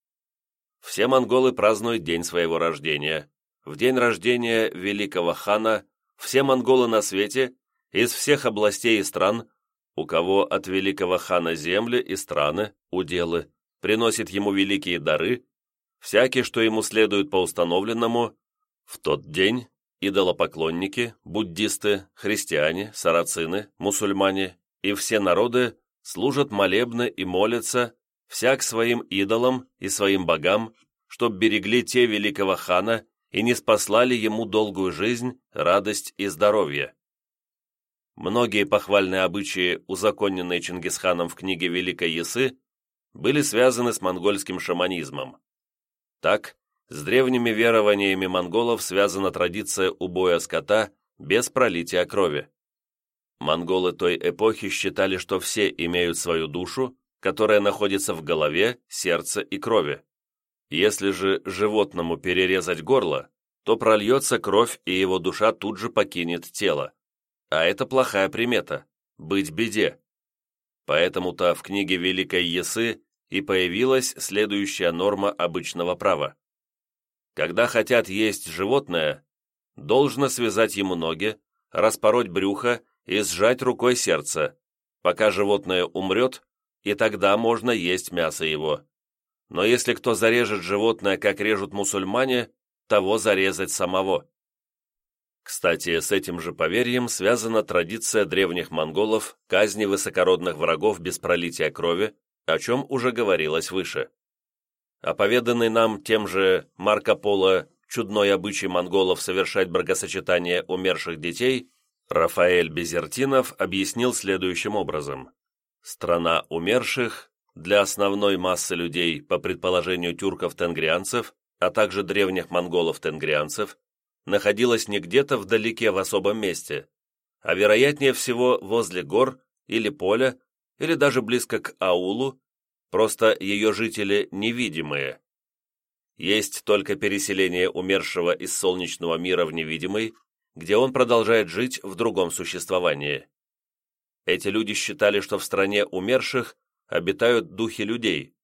Все монголы празднуют день своего рождения. В день рождения великого хана все монголы на свете, из всех областей и стран, у кого от великого хана земли и страны, уделы, приносят ему великие дары, всякий, что ему следует по установленному, в тот день идолопоклонники, буддисты, христиане, сарацины, мусульмане и все народы служат молебны и молятся, всяк своим идолам и своим богам, чтоб берегли те великого хана и не спаслали ему долгую жизнь, радость и здоровье. Многие похвальные обычаи, узаконенные Чингисханом в книге Великой Ясы, были связаны с монгольским шаманизмом. Так, с древними верованиями монголов связана традиция убоя скота без пролития крови. Монголы той эпохи считали, что все имеют свою душу, которая находится в голове, сердце и крови. Если же животному перерезать горло, то прольется кровь, и его душа тут же покинет тело. А это плохая примета, быть беде. Поэтому-то в книге Великой Есы и появилась следующая норма обычного права. Когда хотят есть животное, должно связать ему ноги, распороть брюхо и сжать рукой сердце, пока животное умрет, и тогда можно есть мясо его. Но если кто зарежет животное, как режут мусульмане, того зарезать самого. Кстати, с этим же поверьем связана традиция древних монголов казни высокородных врагов без пролития крови, о чем уже говорилось выше. Оповеданный нам тем же Марко Поло чудной обычай монголов совершать бракосочетание умерших детей, Рафаэль Безертинов объяснил следующим образом. Страна умерших для основной массы людей, по предположению тюрков-тенгрианцев, а также древних монголов-тенгрианцев, находилась не где-то вдалеке в особом месте, а вероятнее всего возле гор или поля, или даже близко к аулу, просто ее жители невидимые. Есть только переселение умершего из солнечного мира в невидимый, где он продолжает жить в другом существовании. Эти люди считали, что в стране умерших обитают духи людей.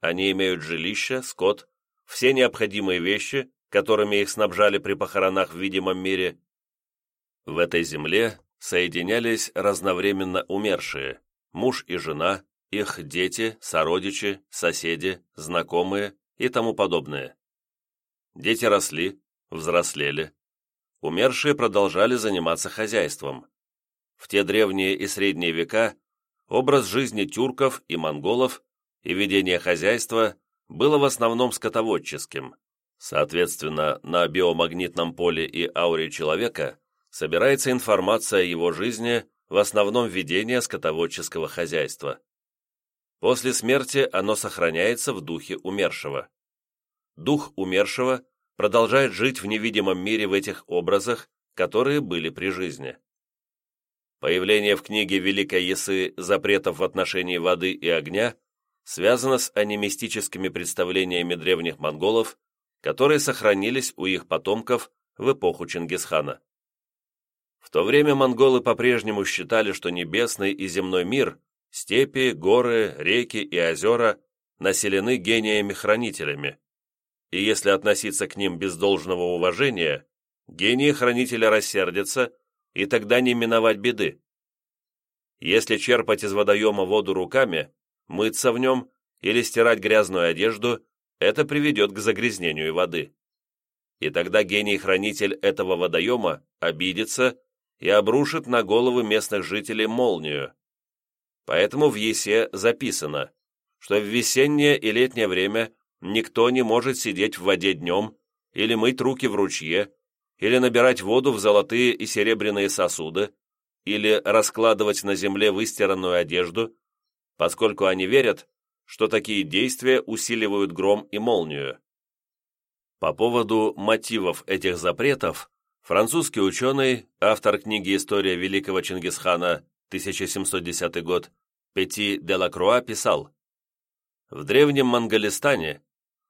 Они имеют жилище, скот, все необходимые вещи, которыми их снабжали при похоронах в видимом мире. В этой земле соединялись разновременно умершие, муж и жена, их дети, сородичи, соседи, знакомые и тому подобное. Дети росли, взрослели. Умершие продолжали заниматься хозяйством. В те древние и средние века образ жизни тюрков и монголов и ведение хозяйства было в основном скотоводческим. Соответственно, на биомагнитном поле и ауре человека собирается информация о его жизни, в основном ведения скотоводческого хозяйства. После смерти оно сохраняется в духе умершего. Дух умершего продолжает жить в невидимом мире в этих образах, которые были при жизни. Появление в книге Великой Ясы запретов в отношении воды и огня связано с анимистическими представлениями древних монголов которые сохранились у их потомков в эпоху Чингисхана. В то время монголы по-прежнему считали, что небесный и земной мир, степи, горы, реки и озера населены гениями-хранителями, и если относиться к ним без должного уважения, гении-хранителя рассердятся, и тогда не миновать беды. Если черпать из водоема воду руками, мыться в нем или стирать грязную одежду, это приведет к загрязнению воды. И тогда гений-хранитель этого водоема обидится и обрушит на головы местных жителей молнию. Поэтому в Есе записано, что в весеннее и летнее время никто не может сидеть в воде днем или мыть руки в ручье, или набирать воду в золотые и серебряные сосуды, или раскладывать на земле выстиранную одежду, поскольку они верят, что такие действия усиливают гром и молнию. По поводу мотивов этих запретов, французский ученый, автор книги «История великого Чингисхана» 1710 год, Пети де Лакруа писал, «В древнем Монголистане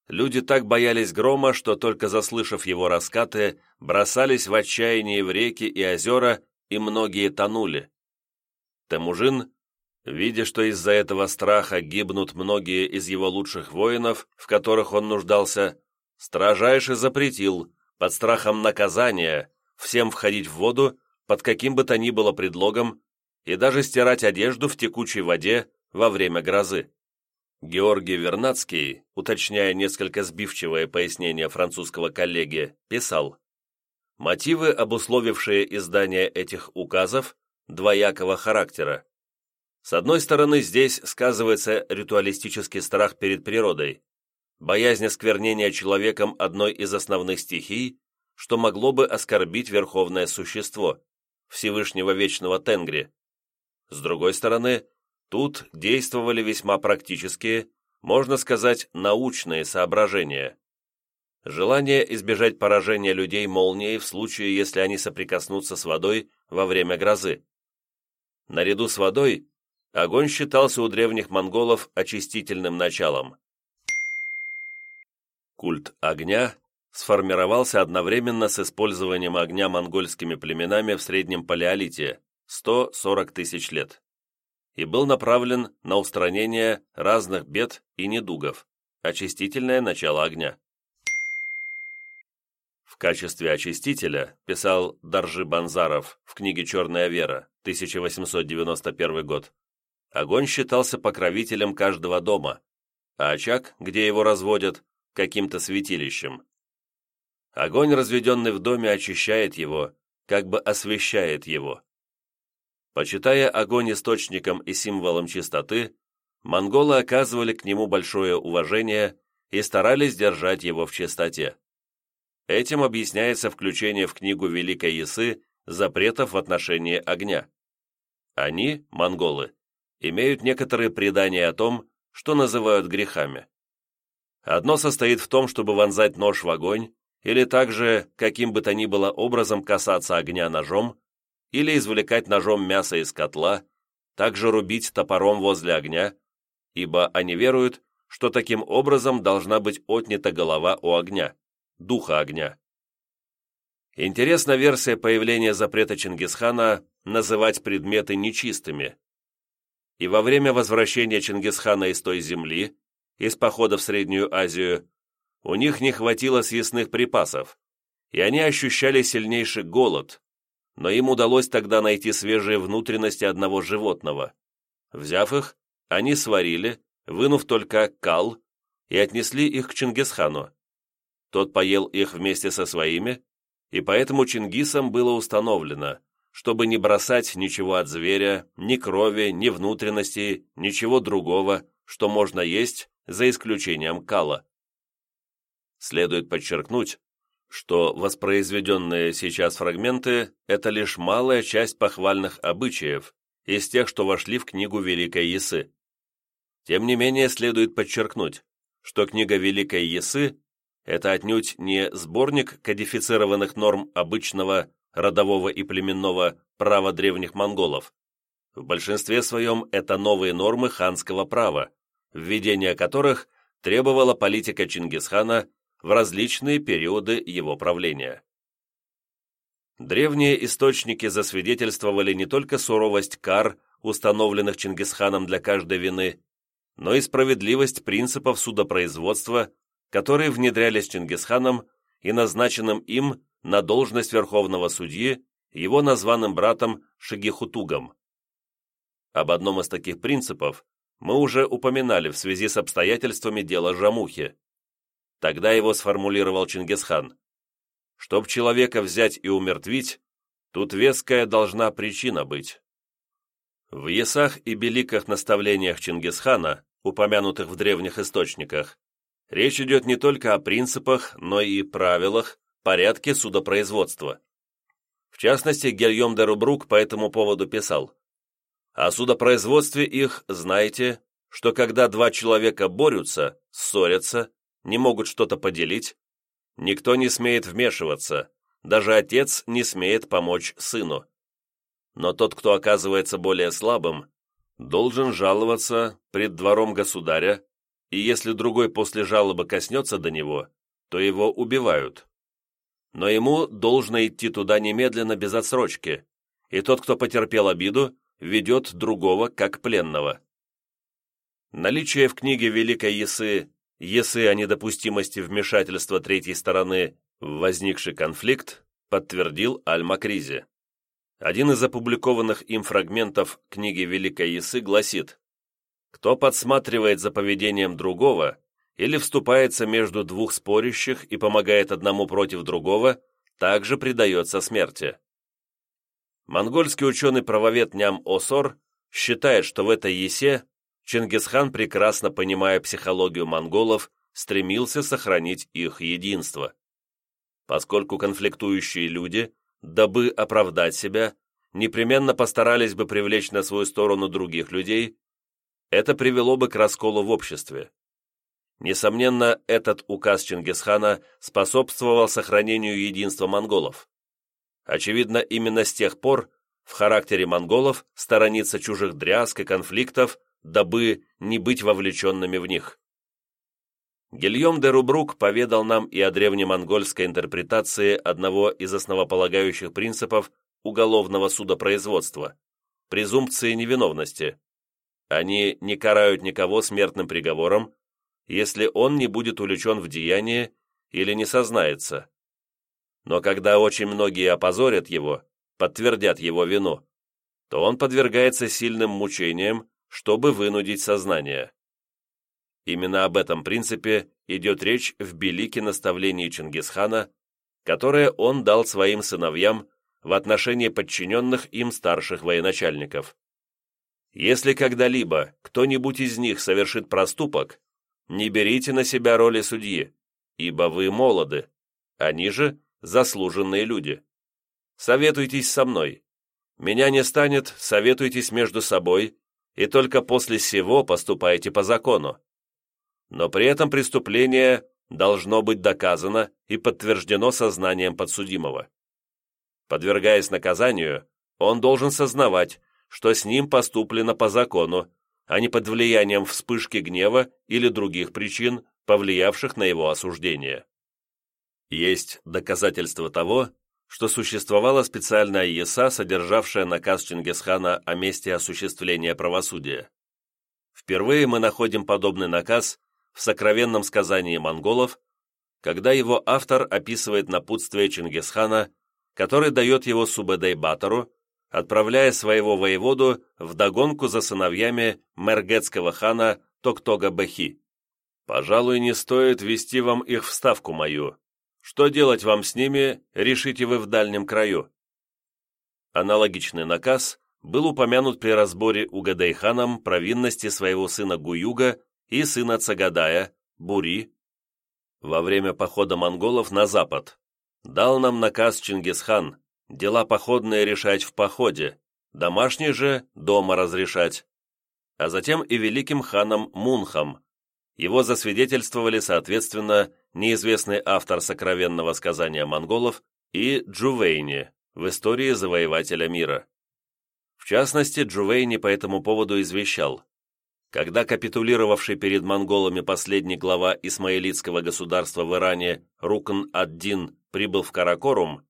люди так боялись грома, что только заслышав его раскаты, бросались в отчаянии в реки и озера, и многие тонули. Темужин Видя, что из-за этого страха гибнут многие из его лучших воинов, в которых он нуждался, строжайше запретил, под страхом наказания, всем входить в воду под каким бы то ни было предлогом и даже стирать одежду в текучей воде во время грозы. Георгий Вернадский, уточняя несколько сбивчивое пояснение французского коллеги, писал «Мотивы, обусловившие издание этих указов, двоякого характера. С одной стороны, здесь сказывается ритуалистический страх перед природой, боязнь осквернения человеком одной из основных стихий, что могло бы оскорбить верховное существо, Всевышнего Вечного Тенгри. С другой стороны, тут действовали весьма практические, можно сказать, научные соображения. Желание избежать поражения людей молнией в случае, если они соприкоснутся с водой во время грозы. Наряду с водой Огонь считался у древних монголов очистительным началом. Культ огня сформировался одновременно с использованием огня монгольскими племенами в Среднем Палеолите, 140 тысяч лет и был направлен на устранение разных бед и недугов, очистительное начало огня. В качестве очистителя, писал Даржи Банзаров в книге «Черная вера», 1891 год, огонь считался покровителем каждого дома, а очаг, где его разводят, каким-то святилищем. Огонь, разведенный в доме, очищает его, как бы освещает его. Почитая огонь источником и символом чистоты, монголы оказывали к нему большое уважение и старались держать его в чистоте. Этим объясняется включение в книгу Великой Ясы запретов в отношении огня. Они, монголы, имеют некоторые предания о том, что называют грехами. Одно состоит в том, чтобы вонзать нож в огонь, или также, каким бы то ни было образом касаться огня ножом, или извлекать ножом мясо из котла, также рубить топором возле огня, ибо они веруют, что таким образом должна быть отнята голова у огня, духа огня. Интересна версия появления запрета Чингисхана называть предметы нечистыми. И во время возвращения Чингисхана из той земли, из похода в Среднюю Азию, у них не хватило съестных припасов, и они ощущали сильнейший голод, но им удалось тогда найти свежие внутренности одного животного. Взяв их, они сварили, вынув только кал, и отнесли их к Чингисхану. Тот поел их вместе со своими, и поэтому Чингисом было установлено, чтобы не бросать ничего от зверя, ни крови, ни внутренностей, ничего другого, что можно есть, за исключением кала. Следует подчеркнуть, что воспроизведенные сейчас фрагменты – это лишь малая часть похвальных обычаев из тех, что вошли в книгу Великой Ясы. Тем не менее, следует подчеркнуть, что книга Великой Ясы – это отнюдь не сборник кодифицированных норм обычного родового и племенного права древних монголов. В большинстве своем это новые нормы ханского права, введение которых требовала политика Чингисхана в различные периоды его правления. Древние источники засвидетельствовали не только суровость кар, установленных Чингисханом для каждой вины, но и справедливость принципов судопроизводства, которые внедрялись Чингисханом и назначенным им на должность верховного судьи его названным братом Шагихутугом. Об одном из таких принципов мы уже упоминали в связи с обстоятельствами дела Жамухи. Тогда его сформулировал Чингисхан. Чтоб человека взять и умертвить, тут веская должна причина быть. В Есах и Беликах наставлениях Чингисхана, упомянутых в древних источниках, речь идет не только о принципах, но и правилах, порядке судопроизводства. В частности, Гильем де Рубрук по этому поводу писал, «О судопроизводстве их знаете, что когда два человека борются, ссорятся, не могут что-то поделить, никто не смеет вмешиваться, даже отец не смеет помочь сыну. Но тот, кто оказывается более слабым, должен жаловаться пред двором государя, и если другой после жалобы коснется до него, то его убивают. Но ему должно идти туда немедленно без отсрочки, и тот, кто потерпел обиду, ведет другого как пленного. Наличие в книге Великой Ясы если о недопустимости вмешательства третьей стороны в возникший конфликт подтвердил Аль-Макризи. Один из опубликованных им фрагментов книги Великой Ясы гласит «Кто подсматривает за поведением другого или вступается между двух спорящих и помогает одному против другого, также предается смерти». Монгольский ученый-правовед Ням Осор считает, что в этой Есе Чингисхан, прекрасно понимая психологию монголов, стремился сохранить их единство. Поскольку конфликтующие люди, дабы оправдать себя, непременно постарались бы привлечь на свою сторону других людей, это привело бы к расколу в обществе. Несомненно, этот указ Чингисхана способствовал сохранению единства монголов. Очевидно, именно с тех пор в характере монголов сторониться чужих дрязг и конфликтов дабы не быть вовлеченными в них. Гильем де Рубрук поведал нам и о древнемонгольской интерпретации одного из основополагающих принципов уголовного судопроизводства, презумпции невиновности. Они не карают никого смертным приговором, если он не будет увлечен в деяние или не сознается. Но когда очень многие опозорят его, подтвердят его вину, то он подвергается сильным мучениям, чтобы вынудить сознание. Именно об этом принципе идет речь в Белике наставлении Чингисхана, которое он дал своим сыновьям в отношении подчиненных им старших военачальников. Если когда-либо кто-нибудь из них совершит проступок, не берите на себя роли судьи, ибо вы молоды, они же заслуженные люди. Советуйтесь со мной. Меня не станет, советуйтесь между собой, и только после сего поступайте по закону. Но при этом преступление должно быть доказано и подтверждено сознанием подсудимого. Подвергаясь наказанию, он должен сознавать, что с ним поступлено по закону, а не под влиянием вспышки гнева или других причин, повлиявших на его осуждение. Есть доказательства того, что существовала специальная ЕСА, содержавшая наказ Чингисхана о месте осуществления правосудия. Впервые мы находим подобный наказ в сокровенном сказании монголов, когда его автор описывает напутствие Чингисхана, который дает его Субэдэй-Батору, отправляя своего воеводу в догонку за сыновьями мергетского хана Токтога-Бехи. «Пожалуй, не стоит вести вам их в ставку мою. Что делать вам с ними, решите вы в дальнем краю». Аналогичный наказ был упомянут при разборе Угадайханом провинности своего сына Гуюга и сына Цагадая, Бури, во время похода монголов на запад. Дал нам наказ Чингисхан дела походные решать в походе, домашние же дома разрешать, а затем и великим ханом Мунхам. Его засвидетельствовали, соответственно, неизвестный автор сокровенного сказания монголов и Джувейни в истории завоевателя мира. В частности, Джувейни по этому поводу извещал. Когда капитулировавший перед монголами последний глава Исмаилитского государства в Иране Рукн ад-Дин прибыл в Каракорум,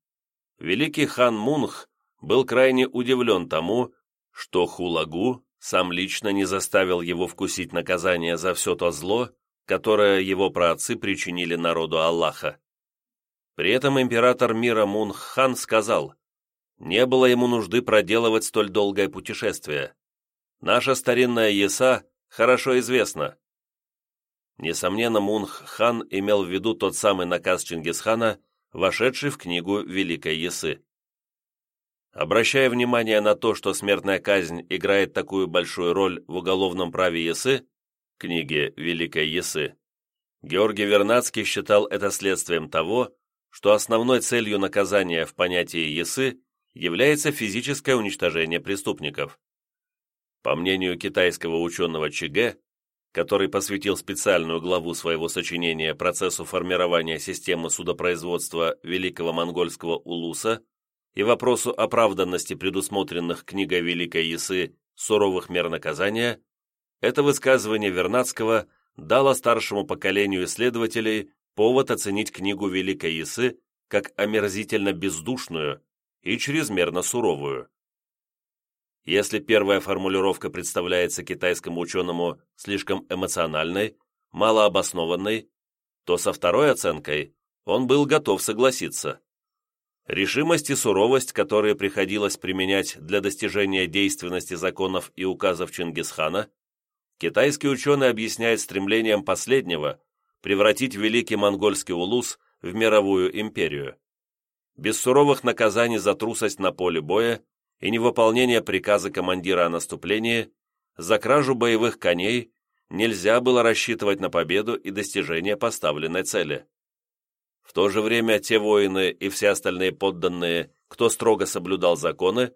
великий хан Мунх был крайне удивлен тому, что Хулагу сам лично не заставил его вкусить наказание за все то зло, которое его праотцы причинили народу Аллаха. При этом император мира Мунх-хан сказал, не было ему нужды проделывать столь долгое путешествие. Наша старинная Еса хорошо известна. Несомненно, Мунх-хан имел в виду тот самый наказ Чингисхана, вошедший в книгу Великой Ясы. Обращая внимание на то, что смертная казнь играет такую большую роль в уголовном праве Ясы, книге Великой Ясы, Георгий Вернадский считал это следствием того, что основной целью наказания в понятии Ясы является физическое уничтожение преступников. По мнению китайского ученого Чиге, который посвятил специальную главу своего сочинения процессу формирования системы судопроизводства Великого Монгольского Улуса и вопросу оправданности предусмотренных книгой Великой Ясы суровых мер наказания, это высказывание Вернадского дало старшему поколению исследователей повод оценить книгу Великой Ясы как омерзительно бездушную и чрезмерно суровую. Если первая формулировка представляется китайскому ученому слишком эмоциональной, малообоснованной, то со второй оценкой он был готов согласиться. Решимость и суровость, которые приходилось применять для достижения действенности законов и указов Чингисхана, китайский ученый объясняет стремлением последнего превратить великий монгольский улус в мировую империю. Без суровых наказаний за трусость на поле боя и невыполнение приказа командира о наступлении, за кражу боевых коней нельзя было рассчитывать на победу и достижение поставленной цели. В то же время те воины и все остальные подданные, кто строго соблюдал законы,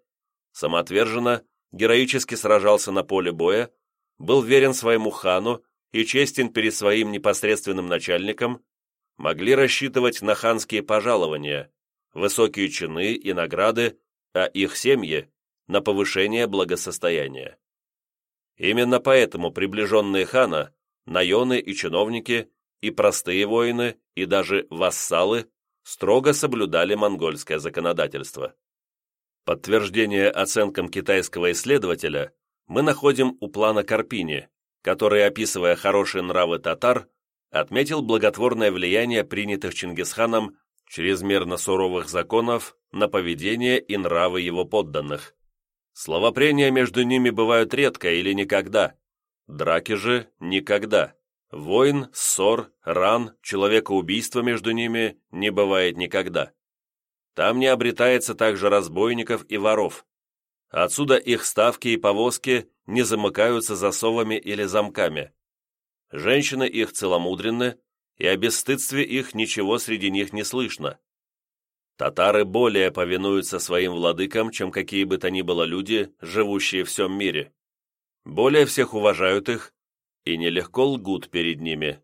самоотверженно, героически сражался на поле боя, был верен своему хану и честен перед своим непосредственным начальником, могли рассчитывать на ханские пожалования, высокие чины и награды а их семьи на повышение благосостояния. Именно поэтому приближенные хана, наены и чиновники, и простые воины, и даже вассалы строго соблюдали монгольское законодательство. Подтверждение оценкам китайского исследователя мы находим у плана Карпини, который, описывая хорошие нравы татар, отметил благотворное влияние принятых Чингисханом чрезмерно суровых законов на поведение и нравы его подданных. Словопрения между ними бывают редко или никогда, драки же никогда. Войн, ссор, ран, человекоубийства между ними не бывает никогда. Там не обретается также разбойников и воров. Отсюда их ставки и повозки не замыкаются засовами или замками. Женщины их целомудренны, и о бесстыдстве их ничего среди них не слышно. Татары более повинуются своим владыкам, чем какие бы то ни было люди, живущие в всем мире. Более всех уважают их и нелегко лгут перед ними.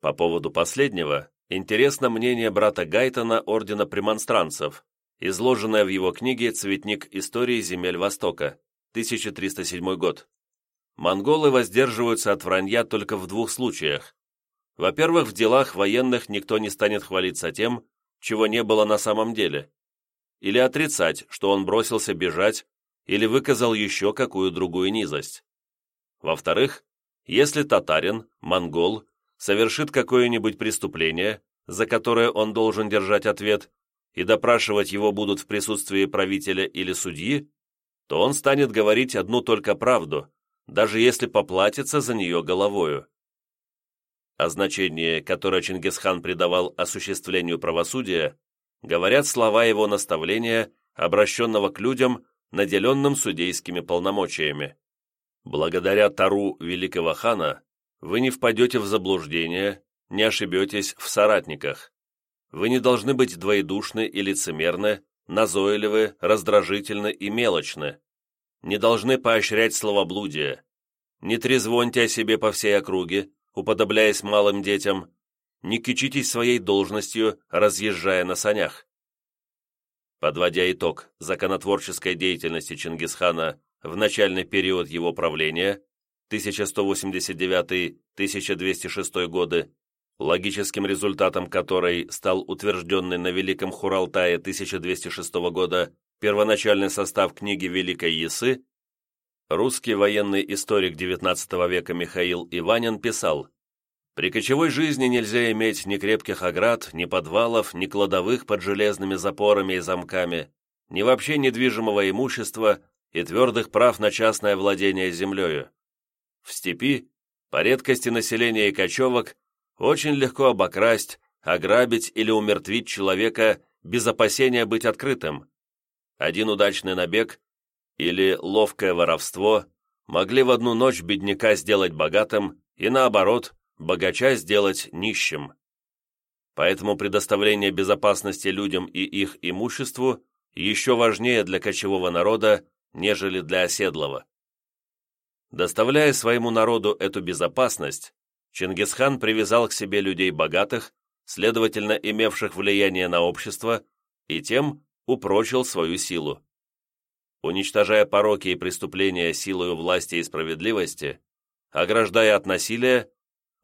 По поводу последнего интересно мнение брата Гайтона Ордена Премонстранцев, изложенное в его книге «Цветник истории земель Востока», 1307 год. Монголы воздерживаются от вранья только в двух случаях. Во-первых, в делах военных никто не станет хвалиться тем, чего не было на самом деле, или отрицать, что он бросился бежать, или выказал еще какую другую низость. Во-вторых, если татарин, монгол, совершит какое-нибудь преступление, за которое он должен держать ответ, и допрашивать его будут в присутствии правителя или судьи, то он станет говорить одну только правду, даже если поплатится за нее головою. О значении, которое Чингисхан придавал осуществлению правосудия, говорят слова его наставления, обращенного к людям, наделенным судейскими полномочиями. Благодаря Тару великого хана вы не впадете в заблуждение, не ошибетесь в соратниках. Вы не должны быть двоедушны и лицемерны, назойливы, раздражительны и мелочны. Не должны поощрять словоблудие. Не трезвоньте о себе по всей округе, уподобляясь малым детям. Не кичитесь своей должностью, разъезжая на санях. Подводя итог законотворческой деятельности Чингисхана в начальный период его правления 1189-1206 годы, логическим результатом которой стал утвержденный на Великом Хуралтае 1206 года первоначальный состав книги Великой Ясы, русский военный историк XIX века Михаил Иванин писал «При кочевой жизни нельзя иметь ни крепких оград, ни подвалов, ни кладовых под железными запорами и замками, ни вообще недвижимого имущества, и твердых прав на частное владение землею. В степи, по редкости населения и кочевок, очень легко обокрасть, ограбить или умертвить человека без опасения быть открытым. Один удачный набег или ловкое воровство могли в одну ночь бедняка сделать богатым и, наоборот, богача сделать нищим. Поэтому предоставление безопасности людям и их имуществу еще важнее для кочевого народа, нежели для оседлого. Доставляя своему народу эту безопасность, Чингисхан привязал к себе людей богатых, следовательно, имевших влияние на общество, и тем упрочил свою силу. Уничтожая пороки и преступления силою власти и справедливости, ограждая от насилия,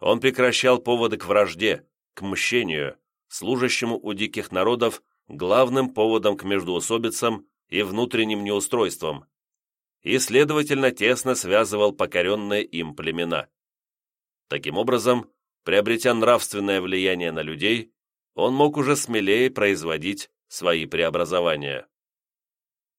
он прекращал поводы к вражде, к мщению, служащему у диких народов главным поводом к междоусобицам и внутренним неустройством, и, следовательно, тесно связывал покоренные им племена. Таким образом, приобретя нравственное влияние на людей, он мог уже смелее производить свои преобразования.